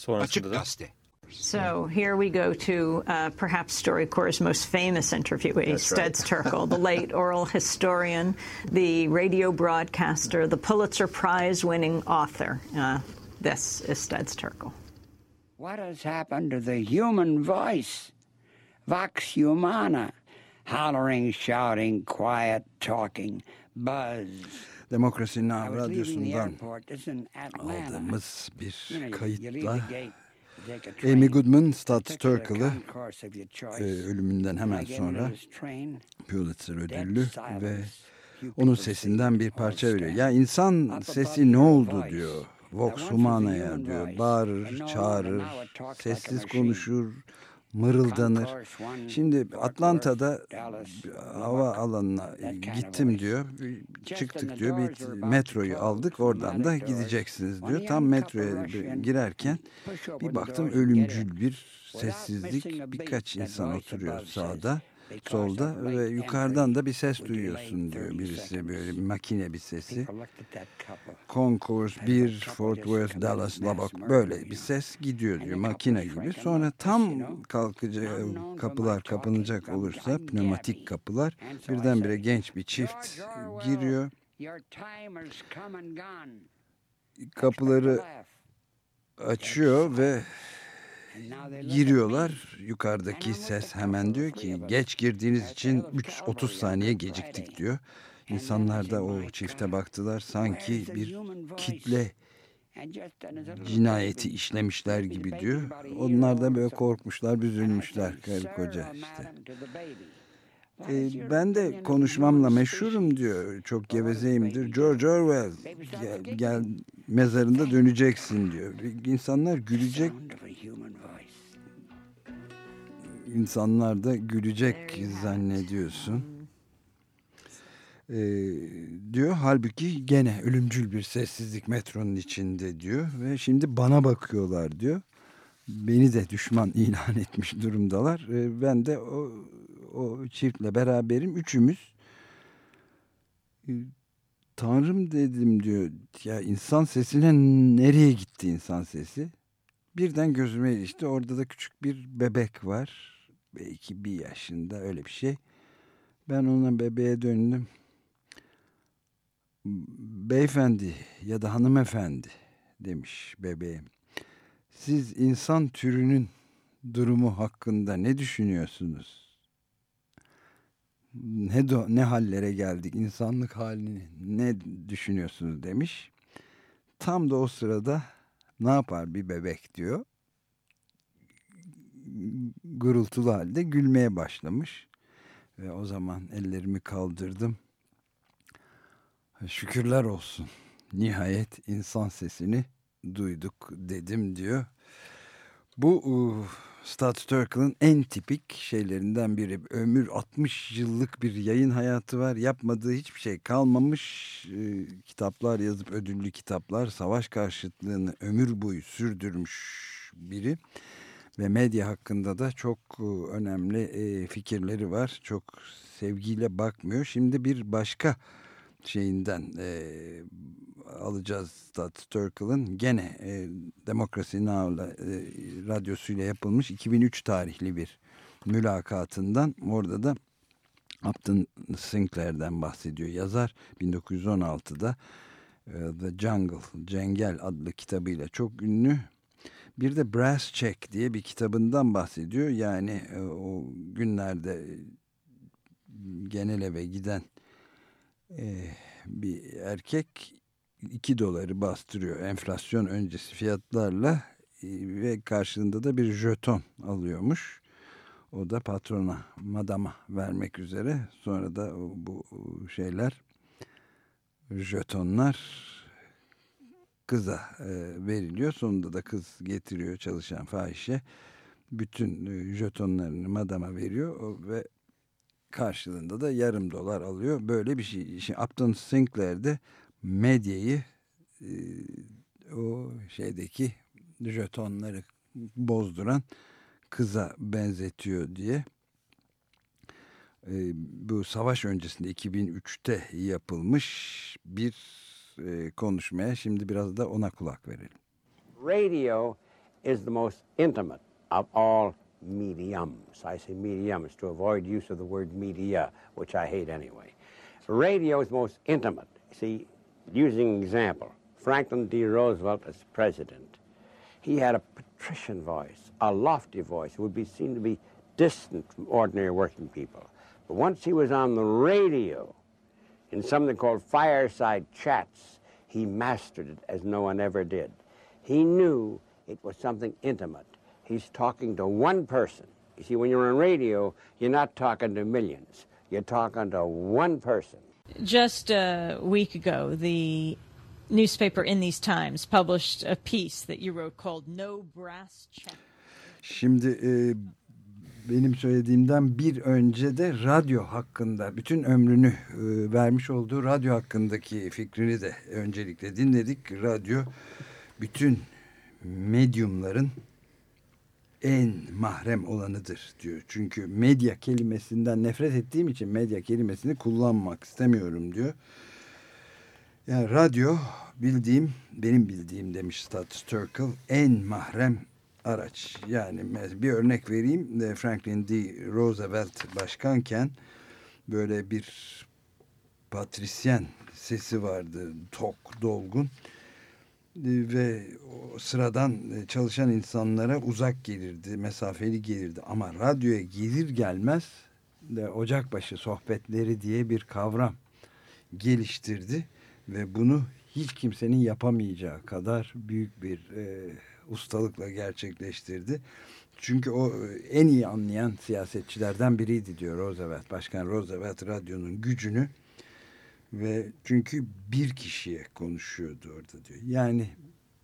Açık da Gazete. So here we go to uh, perhaps StoryCorps' most famous interviewee, Studs Terkel, the late <laughs> oral historian, the radio broadcaster, the Pulitzer Prize winning author. Uh, this is Studs Terkel. What has happened to the human voice? Vox humana. Hollering, shouting, quiet, talking, buzz. Demokrasi Now radyosundan aldığımız bir kayıtla Amy Goodman, particular Terkel'ı e, ölümünden hemen sonra Pulitzer ödüllü ve onun sesinden bir parça veriyor. Ya insan sesi ne oldu diyor. Vox Humana'ya human diyor. Bağırır, çağırır, sessiz konuşur, mırıldanır. Şimdi Atlanta'da hava alanına gittim diyor. Çıktık diyor. Bir metroyu aldık. Oradan da gideceksiniz diyor. Tam metroya girerken bir baktım ölümcül bir sessizlik. Birkaç insan oturuyor sağda, "Because solda ve yukarıdan da bir ses duyuyorsun diyor. 30 birisi böyle seconds." makine bir sesi. Concourse Had 1, the couple Fort Worth, Dallas, Lubbock böyle bir ses gidiyor And diyor makine gibi. Sonra tam kalkacak Unknown kapılar kapanacak olursa pneumatik kapılar birdenbire genç bir çift "George Orwell, giriyor. Kapıları açıyor ve giriyorlar. Yukarıdaki ses hemen diyor ki geç girdiğiniz için 3-30 saniye geciktik diyor. İnsanlar da o çifte baktılar sanki bir kitle cinayeti işlemişler gibi diyor. Onlar da böyle korkmuşlar, büzülmüşler karı "Sir koca işte. madam," to the baby. What Ee, is your ben de konuşmamla meşhurum diyor. Çok gevezeyimdir. George Orwell gel, gel mezarında döneceksin diyor. İnsanlar gülecek, insanlar da gülecek zannediyorsun. Ee, diyor halbuki gene ölümcül bir sessizlik metronun içinde diyor ve şimdi bana bakıyorlar diyor. Beni de düşman <laughs> ilan etmiş durumdalar. Ee, ben de o, o çiftle beraberim. Üçümüz Ee, Tanrım dedim diyor. Ya insan sesine nereye gitti insan sesi? Birden gözüme ilişti. Orada da küçük bir bebek var. Belki bir yaşında öyle bir şey. Ben ona bebeğe döndüm. Beyefendi ya da hanımefendi demiş bebeğim. Siz insan türünün durumu hakkında ne düşünüyorsunuz? Ne do, ne hallere geldik? İnsanlık halini ne düşünüyorsunuz demiş. Tam da o sırada ne yapar bir bebek diyor. Gurultulu halde gülmeye başlamış. Ve o zaman ellerimi kaldırdım. Şükürler olsun. Nihayet insan sesini duyduk dedim diyor. Bu uh, Turkle'ın en tipik şeylerinden biri. Ömür 60 yıllık bir yayın hayatı var. Yapmadığı hiçbir şey kalmamış. Ee, kitaplar yazıp ödüllü kitaplar. Savaş karşıtlığını ömür boyu sürdürmüş biri. Ve medya hakkında da çok e, önemli e, fikirleri var. Çok sevgiyle bakmıyor. Şimdi bir başka şeyinden e, alacağız Stott Turkle'ın gene e, Democracy Now'la e, radyosuyla yapılmış 2003 tarihli bir mülakatından orada da Upton Sinclair'den bahsediyor yazar 1916'da e, The Jungle Cengel adlı kitabıyla çok ünlü bir de Brass Check diye bir kitabından bahsediyor yani e, o günlerde genel eve giden e, bir erkek 2 doları bastırıyor enflasyon öncesi fiyatlarla e, ve karşılığında da bir jeton alıyormuş. O da patrona, madama vermek üzere. Sonra da bu şeyler, jetonlar kıza e, veriliyor. Sonunda da kız getiriyor çalışan fahişe. bütün e, jetonlarını madama veriyor ve karşılığında da yarım dolar alıyor. Böyle bir şey. Şimdi Upton Sinclair de medyayı e, o şeydeki jetonları bozduran kıza benzetiyor diye bu savaş öncesinde 2003'te yapılmış bir e, konuşmaya şimdi biraz da ona kulak verelim. Radio is the most intimate of all mediums. I say mediums to avoid use of the word media, which I hate anyway. Radio is most intimate. See, using example, Franklin D. Roosevelt as president, he had a patrician voice, a lofty voice, would be seen to be distant from ordinary working people. But once he was on the radio, in something called fireside chats, he mastered it as no one ever did. He knew it was something intimate. He's talking to one person. You see, when you're on radio, you're not talking to millions. You're talking to one person. Just a week ago, the newspaper In These Times published a piece that you wrote called No Brass Check. Şimdi e, benim söylediğimden bir önce de radyo hakkında bütün ömrünü e, vermiş olduğu radyo hakkındaki fikrini de öncelikle dinledik. Radyo bütün medyumların en mahrem olanıdır diyor. Çünkü medya kelimesinden nefret ettiğim için medya kelimesini kullanmak istemiyorum diyor. Yani radyo bildiğim, benim bildiğim demiş Stott Turkle en mahrem araç. Yani bir örnek vereyim. Franklin D. Roosevelt başkanken böyle bir patrisyen sesi vardı. Tok, dolgun ve sıradan çalışan insanlara uzak gelirdi, mesafeli gelirdi. Ama radyoya gelir gelmez de ocakbaşı sohbetleri diye bir kavram geliştirdi ve bunu hiç kimsenin yapamayacağı kadar büyük bir e, ustalıkla gerçekleştirdi. Çünkü o en iyi anlayan siyasetçilerden biriydi diyor Roosevelt. Başkan Roosevelt radyonun gücünü ve çünkü bir kişiye konuşuyordu orada diyor. Yani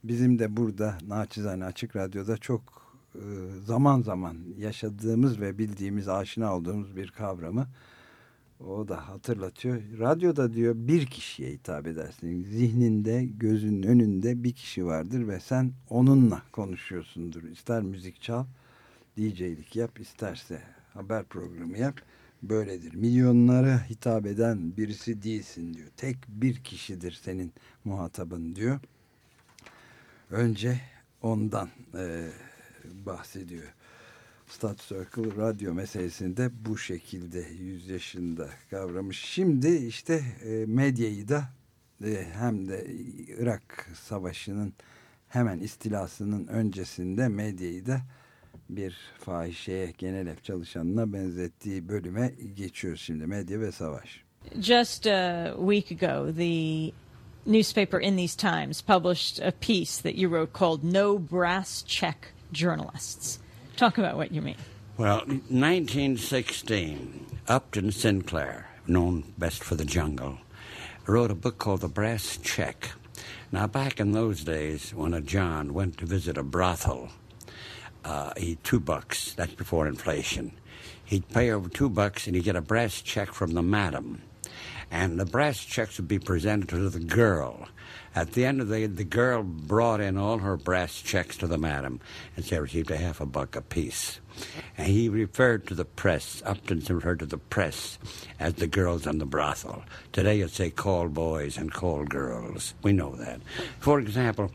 bizim de burada naçizane açık radyoda çok e, zaman zaman yaşadığımız ve bildiğimiz, aşina olduğumuz bir kavramı o da hatırlatıyor. Radyoda diyor bir kişiye hitap edersin. Zihninde, gözünün önünde bir kişi vardır ve sen onunla konuşuyorsundur. İster müzik çal, DJ'lik yap, isterse haber programı yap. Böyledir. Milyonlara hitap eden birisi değilsin diyor. Tek bir kişidir senin muhatabın diyor. Önce ondan e, bahsediyor. Stat Circle radyo meselesinde bu şekilde yüz yaşında kavramış. Şimdi işte e, medyayı da e, hem de Irak Savaşı'nın hemen istilasının öncesinde medyayı da bir fahişeye genel ev çalışanına benzettiği bölüme geçiyoruz şimdi medya ve savaş. Just a week ago the newspaper In These Times published a piece that you wrote called No Brass Check Journalists. Talk about what you mean. Well, 1916, Upton Sinclair, known best for the jungle, wrote a book called The Brass Check. Now, back in those days, when a John went to visit a brothel, uh, he two bucks. That's before inflation. He'd pay over two bucks, and he'd get a brass check from the madam, and the brass checks would be presented to the girl. At the end of the day, the girl brought in all her brass checks to the madam, and she received a half a buck apiece. And he referred to the press, Upton referred to the press as the girls in the brothel. Today you'd say call boys and call girls. We know that. For example,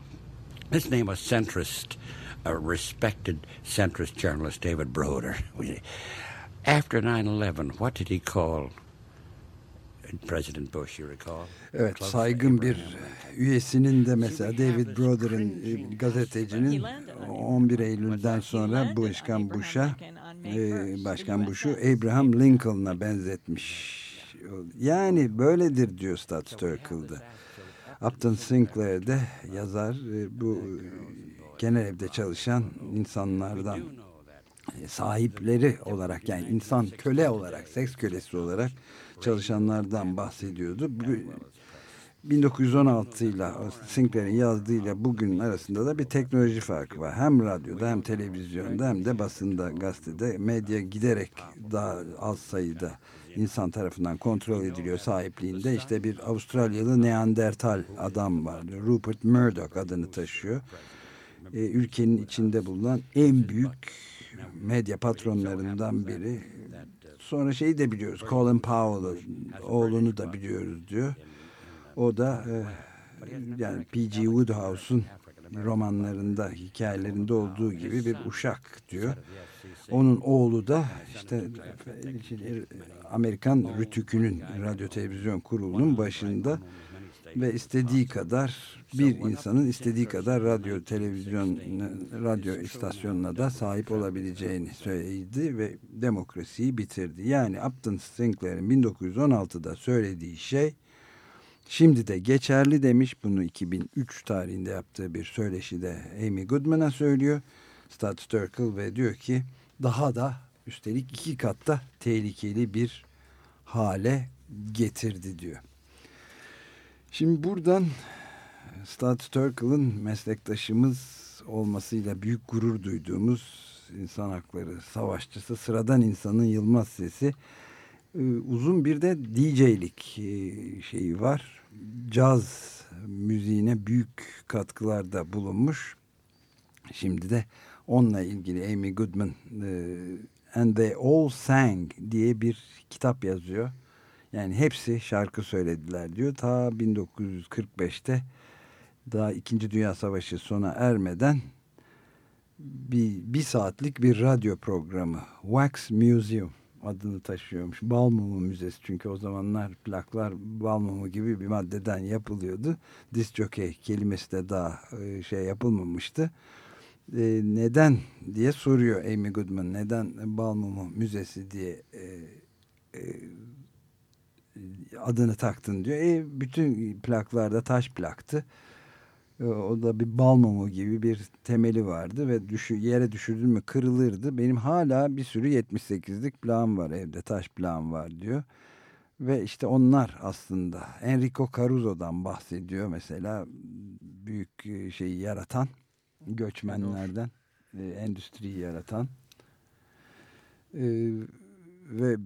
let's name a centrist, a respected centrist journalist, David Broder. <laughs> After 9-11, what did he call Evet, saygın bir üyesinin de mesela David Broder'ın e, gazetecinin 11 Eylül'den sonra Başkan Bush'a e, Başkan Bush'u Abraham Lincoln'a benzetmiş. Yani böyledir diyor Stat Circle'da. Upton Sinclair de yazar e, bu genel evde çalışan insanlardan sahipleri olarak yani insan köle olarak, seks kölesi olarak çalışanlardan bahsediyordu. 1916 ile Sinclair'in yazdığıyla bugünün arasında da bir teknoloji farkı var. Hem radyoda hem televizyonda hem de basında gazetede medya giderek daha az sayıda insan tarafından kontrol ediliyor sahipliğinde. işte bir Avustralyalı Neandertal adam vardı. Rupert Murdoch adını taşıyor. E, ülkenin içinde bulunan en büyük medya patronlarından biri. Sonra şeyi de biliyoruz. Colin Powell oğlunu da biliyoruz diyor. O da e, yani P.G. Woodhouse'un romanlarında, hikayelerinde olduğu gibi bir uşak diyor. Onun oğlu da işte Amerikan Rütükü'nün radyo televizyon kurulunun başında ve istediği kadar bir insanın istediği kadar radyo televizyon radyo istasyonuna da sahip olabileceğini söyledi ve demokrasiyi bitirdi. Yani Upton Sinclair'in 1916'da söylediği şey şimdi de geçerli demiş. Bunu 2003 tarihinde yaptığı bir söyleşide Amy Goodman'a söylüyor. Stud Sturkle ve diyor ki daha da üstelik iki katta tehlikeli bir hale getirdi diyor. Şimdi buradan Stud Turkle'ın meslektaşımız olmasıyla büyük gurur duyduğumuz insan hakları savaşçısı sıradan insanın Yılmaz Sesi e, uzun bir de DJ'lik e, şeyi var. Caz müziğine büyük katkılarda bulunmuş. Şimdi de onunla ilgili Amy Goodman e, And They All Sang diye bir kitap yazıyor. Yani hepsi şarkı söylediler diyor. Ta 1945'te daha İkinci Dünya Savaşı sona ermeden bir, bir saatlik bir radyo programı Wax Museum adını taşıyormuş. Bal mumu müzesi çünkü o zamanlar plaklar bal mumu gibi bir maddeden yapılıyordu. Disc jockey kelimesi de daha e, şey yapılmamıştı. E, neden diye soruyor Amy Goodman. Neden bal mumu müzesi diye e, e, adını taktın diyor. E, bütün plaklarda taş plaktı. E, o da bir bal mumu gibi bir temeli vardı ve düşü, yere düşürdün mü kırılırdı. Benim hala bir sürü 78'lik plağım var evde taş plağım var diyor. Ve işte onlar aslında Enrico Caruso'dan bahsediyor mesela büyük e, şeyi yaratan göçmenlerden e, endüstriyi yaratan e, ve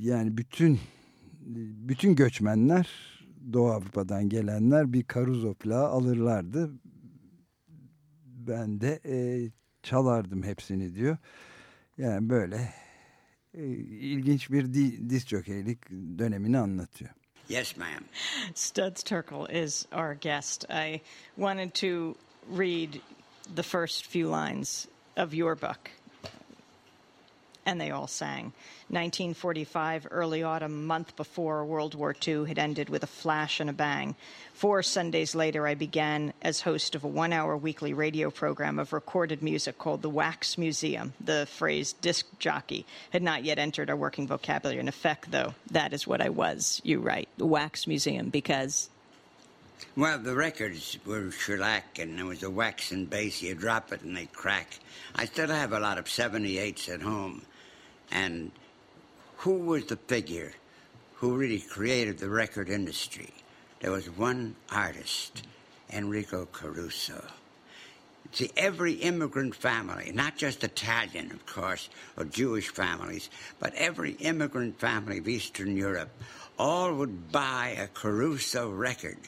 yani bütün bütün göçmenler Doğu Avrupa'dan gelenler bir karuzo plağı alırlardı. Ben de e, çalardım hepsini diyor. Yani böyle e, ilginç bir di, diz jokeylik dönemini anlatıyor. Yes, ma'am. Studs Terkel is our guest. I wanted to read the first few lines of your book. And they all sang. 1945, early autumn, month before World War II had ended with a flash and a bang. Four Sundays later, I began as host of a one hour weekly radio program of recorded music called The Wax Museum. The phrase disc jockey had not yet entered our working vocabulary. In effect, though, that is what I was, you write, The Wax Museum, because well, the records were shellac, and there was a waxen base. You drop it and they crack. I still have a lot of 78s at home. And who was the figure who really created the record industry? There was one artist, Enrico Caruso. See, every immigrant family, not just Italian, of course, or Jewish families, but every immigrant family of Eastern Europe, all would buy a Caruso record.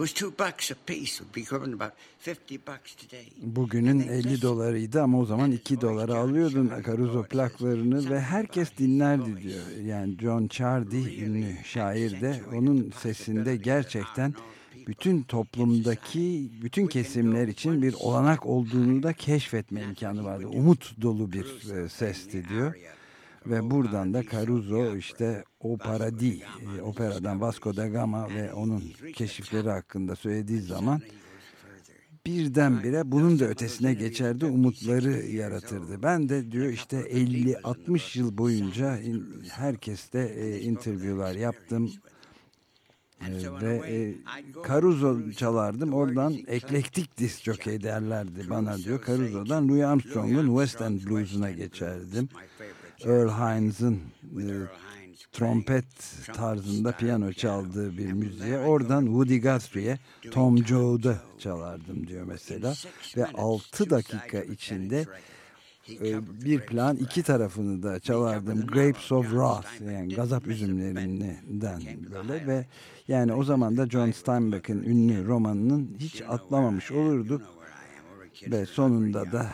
It was two bucks a piece, would be equivalent about 50 bucks today. Bugünün 50 dolarıydı ama o zaman 2 dolara alıyordun Caruso plaklarını ve herkes dinlerdi diyor. Yani John Chardy ünlü şair de onun sesinde gerçekten bütün toplumdaki bütün kesimler için bir olanak olduğunu da keşfetme imkanı vardı. Umut dolu bir e, sesti diyor. Ve buradan da Caruso işte O Paradis e, operadan Vasco da Gama ve onun keşifleri hakkında söylediği zaman birdenbire bunun da ötesine geçerdi umutları yaratırdı. Ben de diyor işte 50-60 yıl boyunca herkeste e, interviewlar yaptım. Ee, ve e, Caruso çalardım. Oradan eklektik disc jockey derlerdi bana diyor. Caruso'dan Louis Armstrong'un West End Blues'una geçerdim. Earl Hines'ın e, trompet tarzında piyano çaldığı bir müziğe oradan Woody Guthrie'ye Tom Joad'ı çalardım diyor mesela. ve 6 dakika içinde e, bir plan iki tarafını da çalardım. Grapes of Wrath yani gazap üzümlerinden böyle ve yani o zaman da John Steinbeck'in ünlü romanının hiç atlamamış olurduk ve sonunda da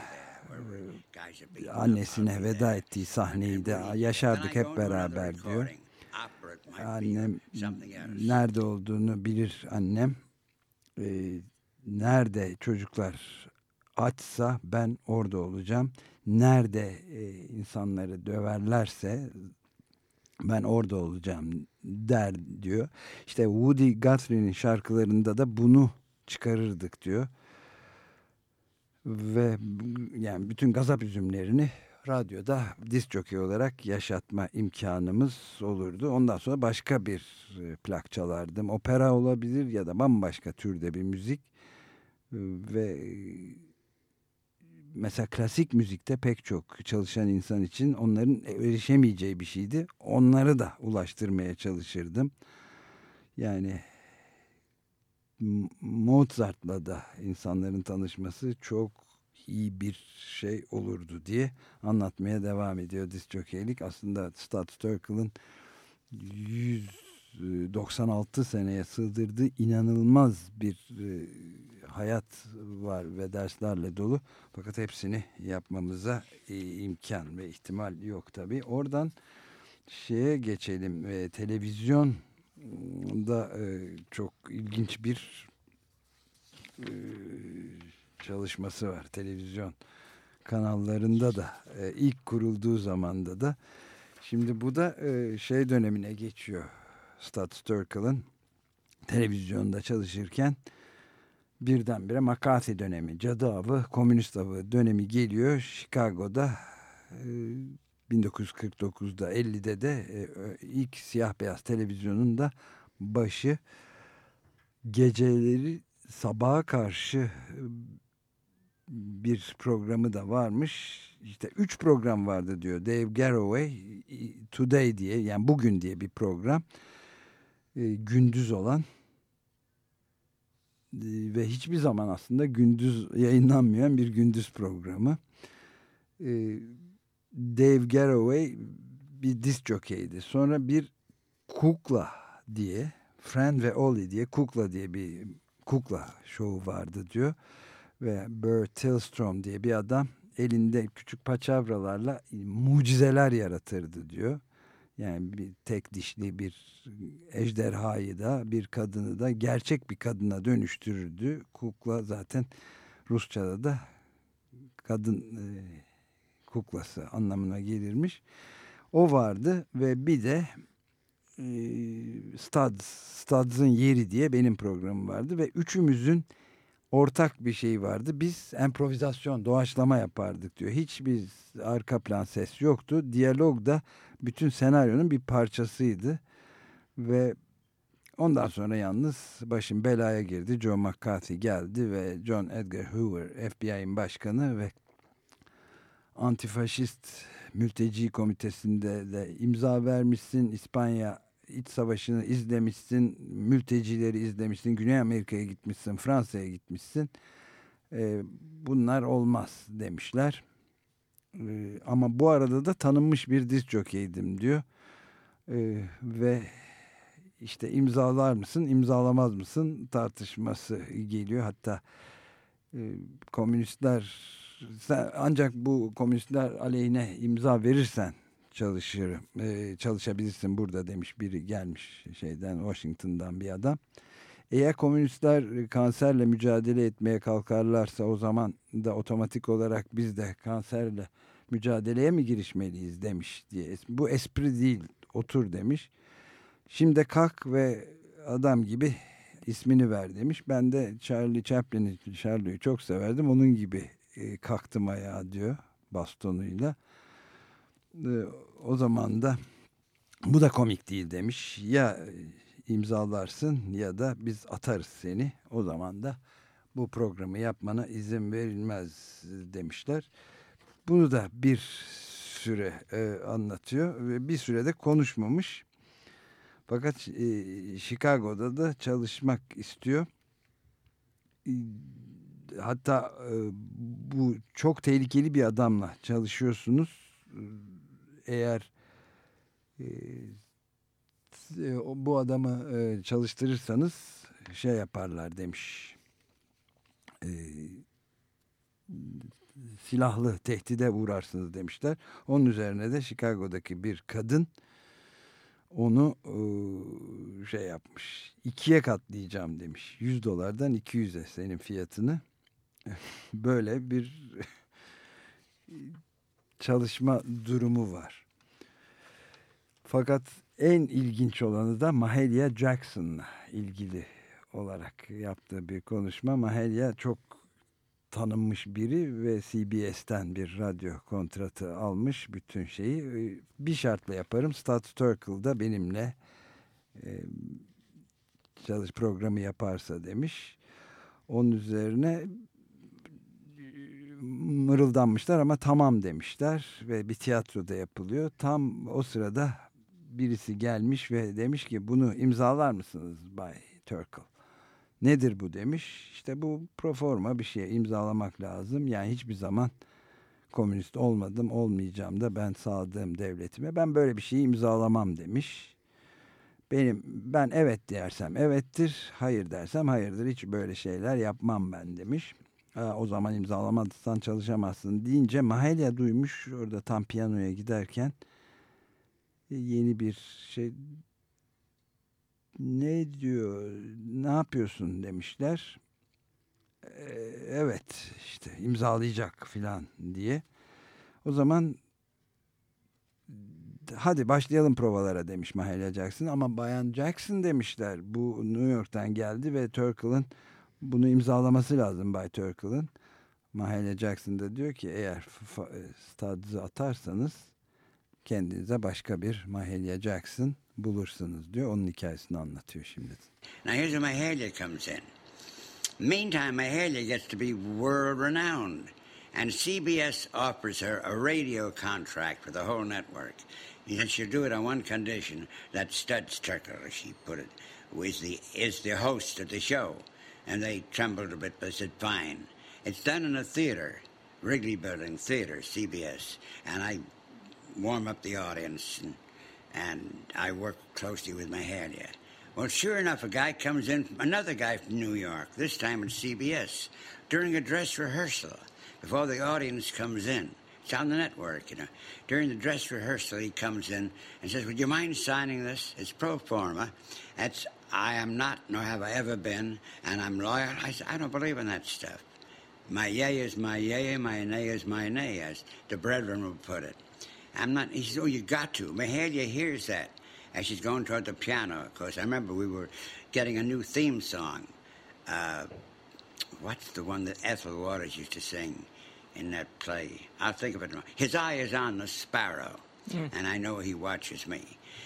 annesine veda ettiği sahneyi de yaşardık hep beraber diyor. Annem nerede olduğunu bilir annem. Ee, nerede çocuklar açsa ben orada olacağım. Nerede e, insanları döverlerse ben orada olacağım der diyor. İşte Woody Guthrie'nin şarkılarında da bunu çıkarırdık diyor ve yani bütün gazap üzümlerini radyoda disk jockey olarak yaşatma imkanımız olurdu. Ondan sonra başka bir e, plak çalardım. Opera olabilir ya da bambaşka türde bir müzik. E, ve e, mesela klasik müzikte pek çok çalışan insan için onların erişemeyeceği bir şeydi. Onları da ulaştırmaya çalışırdım. Yani Mozart'la da insanların tanışması çok iyi bir şey olurdu diye anlatmaya devam ediyor disjokeylik. Aslında Sturkle'ın 196 seneye sığdırdığı inanılmaz bir e, hayat var ve derslerle dolu. Fakat hepsini yapmamıza e, imkan ve ihtimal yok tabii. Oradan şeye geçelim. E, televizyon da e, çok ilginç bir e, çalışması var televizyon kanallarında da. E, ilk kurulduğu zamanda da. Şimdi bu da şey dönemine geçiyor. Stud Sturkle'ın televizyonda çalışırken birdenbire McCarthy dönemi, cadı avı, komünist avı dönemi geliyor. Chicago'da 1949'da 50'de de e, ilk siyah beyaz televizyonun da başı geceleri sabaha karşı e, bir programı da varmış. İşte üç program vardı diyor. Dave Garroway Today diye yani bugün diye bir program. E, gündüz olan e, ve hiçbir zaman aslında gündüz yayınlanmayan bir gündüz programı. E, Dave Garroway bir disc jockeydi. Sonra bir kukla diye Fran ve Ollie diye kukla diye bir kukla şovu vardı diyor. Ve Burr Tillstrom diye bir adam elinde küçük paçavralarla mucizeler yaratırdı diyor. Yani bir tek dişli bir ejderhayı da bir kadını da gerçek bir kadına dönüştürürdü. Kukla zaten Rusça'da da kadın e, kuklası anlamına gelirmiş. O vardı ve bir de e, Studs, yeri diye benim programım vardı ve üçümüzün ortak bir şey vardı. Biz improvizasyon, doğaçlama yapardık diyor. Hiçbir arka plan ses yoktu. Diyalog da bütün senaryonun bir parçasıydı. Ve ondan sonra yalnız başım belaya girdi. Joe McCarthy geldi ve John Edgar Hoover FBI'nin başkanı ve antifaşist mülteci komitesinde de imza vermişsin. İspanya iç savaşını izlemişsin. Mültecileri izlemişsin. Güney Amerika'ya gitmişsin. Fransa'ya gitmişsin. E, bunlar olmaz demişler. E, ama bu arada da tanınmış bir diz jokeydim diyor. E, ve işte imzalar mısın, imzalamaz mısın tartışması geliyor. Hatta e, komünistler sen ancak bu komünistler aleyhine imza verirsen çalışır, e, çalışabilirsin burada demiş biri gelmiş şeyden Washington'dan bir adam. Eğer komünistler kanserle mücadele etmeye kalkarlarsa o zaman da otomatik olarak biz de kanserle mücadeleye mi girişmeliyiz demiş diye. Bu espri değil otur demiş. Şimdi kalk ve adam gibi ismini ver demiş. Ben de Charlie Chaplin'i, Charlie'yi çok severdim. Onun gibi e, kalktım ayağa diyor bastonuyla. E, o zaman da bu da komik değil demiş. Ya imzalarsın ya da biz atarız seni. O zaman da bu programı yapmana izin verilmez demişler. Bunu da bir süre e, anlatıyor ve bir sürede konuşmamış. Fakat e, Chicago'da da çalışmak istiyor. E, hatta e, bu çok tehlikeli bir adamla çalışıyorsunuz. E, eğer e, e, bu adamı e, çalıştırırsanız şey yaparlar demiş. E, silahlı tehdide uğrarsınız demişler. Onun üzerine de Chicago'daki bir kadın onu e, şey yapmış. ikiye katlayacağım demiş. 100 dolardan 200'e senin fiyatını. <laughs> Böyle bir çalışma durumu var. Fakat en ilginç olanı da Mahalia Jackson'la ilgili olarak yaptığı bir konuşma. Mahalia çok tanınmış biri ve CBS'ten bir radyo kontratı almış bütün şeyi. Bir şartla yaparım. Stat Turkle'da benimle e, çalış programı yaparsa demiş. Onun üzerine mırıldanmışlar ama tamam demişler ve bir tiyatroda yapılıyor. Tam o sırada birisi gelmiş ve demiş ki bunu imzalar mısınız Bay Turkle? Nedir bu demiş. İşte bu proforma bir şey imzalamak lazım. Yani hiçbir zaman komünist olmadım, olmayacağım da ben sağladığım devletime ben böyle bir şeyi imzalamam demiş. Benim ben evet dersem evettir, hayır dersem hayırdır. Hiç böyle şeyler yapmam ben demiş. O zaman imzalamazsan çalışamazsın deyince Mahalia duymuş orada tam piyanoya giderken yeni bir şey ne diyor ne yapıyorsun? demişler. Ee, evet işte imzalayacak filan diye. O zaman hadi başlayalım provalara demiş Mahalia Jackson. Ama Bayan Jackson demişler. Bu New York'tan geldi ve Turkle'ın bunu imzalaması lazım Bay Turkle'ın Mahalia Jackson da diyor ki eğer stadınızı atarsanız kendinize başka bir Mahalia Jackson bulursunuz diyor. Onun hikayesini anlatıyor şimdi. Now here's where Mahalia comes in. Meantime, Mahalia gets to be world renowned. And CBS offers her a radio contract for the whole network. And she'll do it on one condition that Studs Turkle, as she put it, is the, is the host of the show. And they trembled a bit, but said, fine. It's done in a theater, Wrigley Building Theater, CBS. And I warm up the audience and and I work closely with Mahalia. Well, sure enough, a guy comes in, another guy from New York, this time at CBS, during a dress rehearsal, before the audience comes in. It's on the network, you know. During the dress rehearsal, he comes in and says, Would you mind signing this? It's pro forma. That's, I am not, nor have I ever been, and I'm loyal. I I don't believe in that stuff. My yea is my yea, my nay is my nay, as the brethren would put it. I'm not, he says, oh, you got to. Mahalia hears that as she's going toward the piano, of course. I remember we were getting a new theme song. Uh, what's the one that Ethel Waters used to sing in that play? I'll think of it. His eye is on the sparrow, mm. and I know he watches me.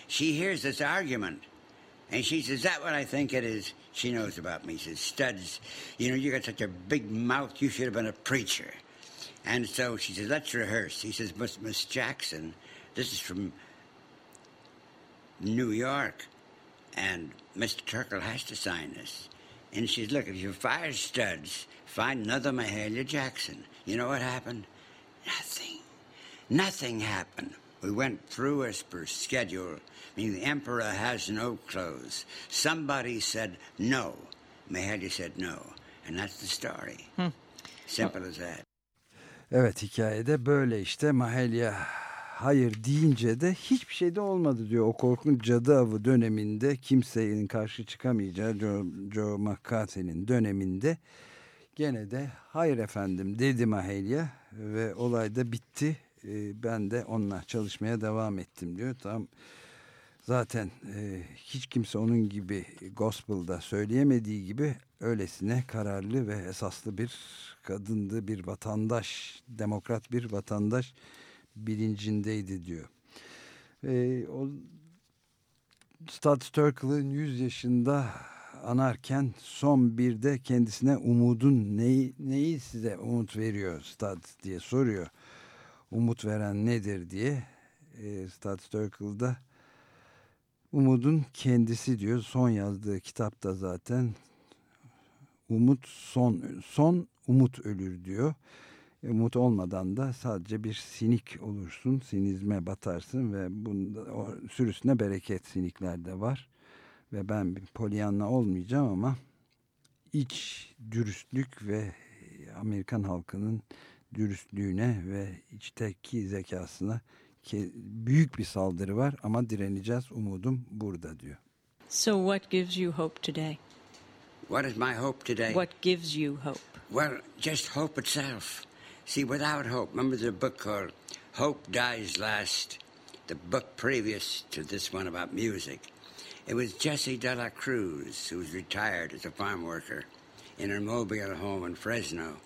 She hears this argument, and she says, that what I think it is? She knows about me. She says, Studs, you know, you got such a big mouth, you should have been a preacher. And so she says, let's rehearse. He says, Miss, Miss Jackson, this is from New York, and Mr. Turkle has to sign this. And she says, look, if you fire studs, find another Mahalia Jackson. You know what happened? Nothing. Nothing happened. We went through as per schedule. The emperor has no clothes. Somebody said no. Mahalia said no. And that's the story. Hmm. Simple as that. Evet hikayede böyle işte Mahalia hayır deyince de hiçbir şey de olmadı diyor. O korkunç cadı avı döneminde kimsenin karşı çıkamayacağı Joe, Joe McCarthy'nin döneminde gene de hayır efendim dedi Mahalia ve olay da bitti. Ee, ben de onunla çalışmaya devam ettim diyor. Tam zaten e, hiç kimse onun gibi gospel'da söyleyemediği gibi öylesine kararlı ve esaslı bir kadındı, bir vatandaş, demokrat bir vatandaş bilincindeydi diyor. E, o Stud Turkle'ın 100 yaşında anarken son bir de kendisine umudun neyi, neyi size umut veriyor Stad diye soruyor. umut veren nedir diye e, Stat Circle'da umudun kendisi diyor. Son yazdığı kitapta zaten umut son son umut ölür diyor. Umut olmadan da sadece bir sinik olursun, sinizme batarsın ve bunda, o, sürüsüne bereket sinikler de var. Ve ben bir polyanla olmayacağım ama iç dürüstlük ve Amerikan halkının dürüstlüğüne ve içteki zekasına büyük bir saldırı var ama direneceğiz umudum burada diyor. So what gives you hope today? What is my hope today? What gives you hope? Well, just hope itself. See, without hope, remember the book called Hope Dies Last, the book previous to this one about music. It was Jessie De La Cruz, who was retired as a farm worker in her mobile home in Fresno,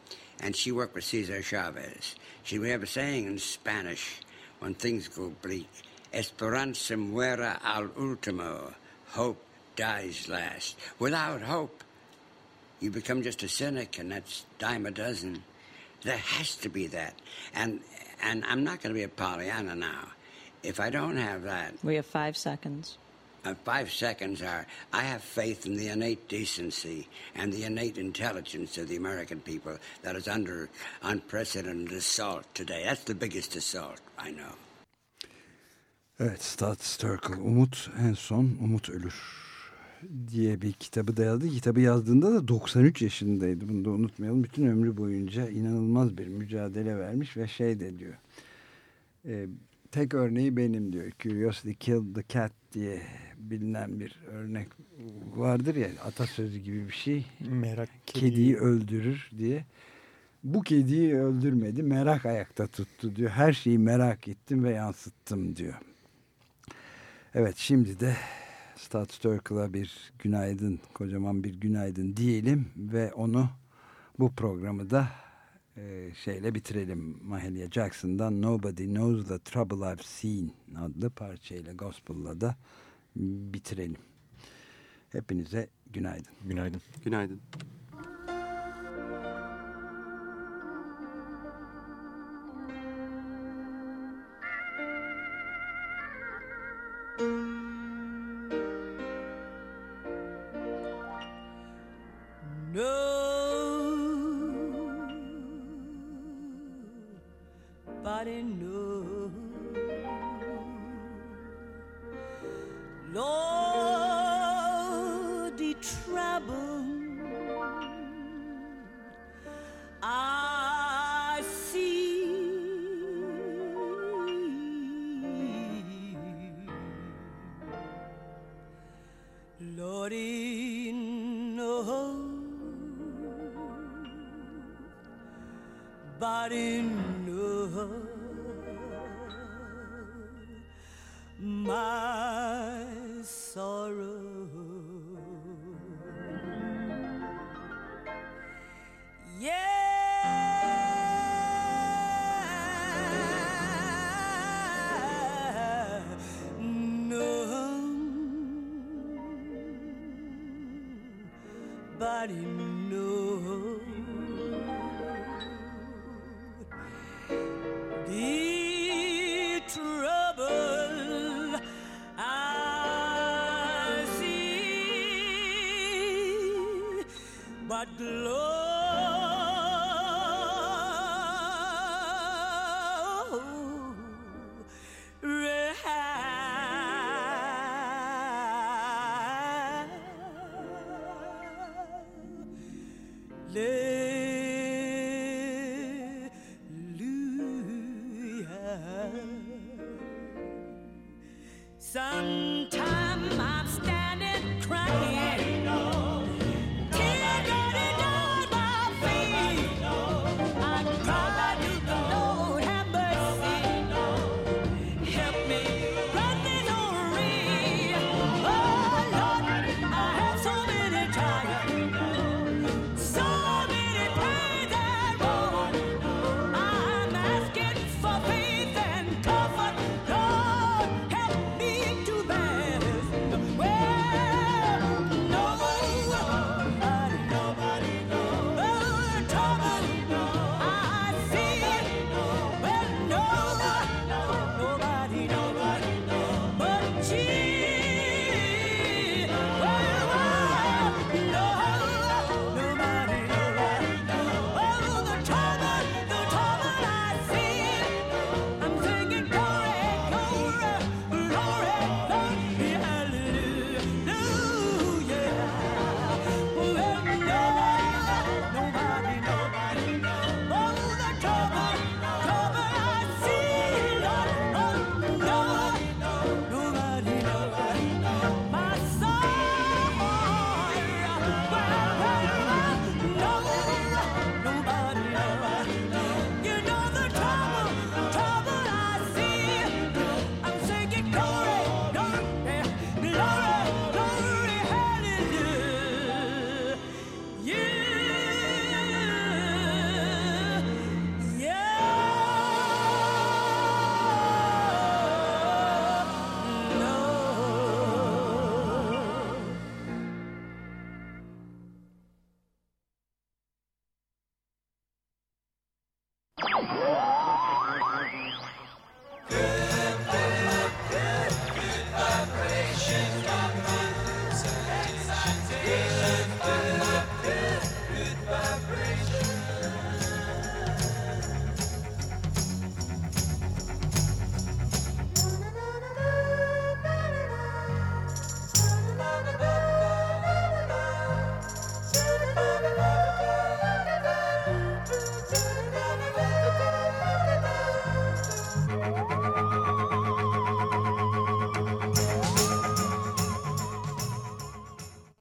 and she worked with Cesar Chavez. She would have a saying in Spanish when things go bleak Esperanza muera al último. Hope dies last. Without hope, you become just a cynic, and that's dime a dozen. There has to be that. And, and I'm not going to be a Pollyanna now. If I don't have that. We have five seconds. Uh, five seconds are I have faith in the innate decency and the innate intelligence of the American people that is under unprecedented assault today. That's the biggest assault I know. Evet, Stat Circle, Umut en son Umut ölür diye bir kitabı da yazdı. Kitabı yazdığında da 93 yaşındaydı. Bunu da unutmayalım. Bütün ömrü boyunca inanılmaz bir mücadele vermiş ve şey de diyor. E, tek örneği benim diyor. Curiosity Killed the Cat diye bilinen bir örnek vardır ya atasözü gibi bir şey. Merak kediyi, kediyi öldürür diye. Bu kediyi öldürmedi. Merak ayakta tuttu diyor. Her şeyi merak ettim ve yansıttım diyor. Evet şimdi de Stat Circle'a bir günaydın, kocaman bir günaydın diyelim ve onu bu programı da e, şeyle bitirelim. Mahalia Jackson'dan Nobody Knows the Trouble I've Seen adlı parçayla Gospel'la da bitirelim. Hepinize günaydın. Günaydın. Günaydın. body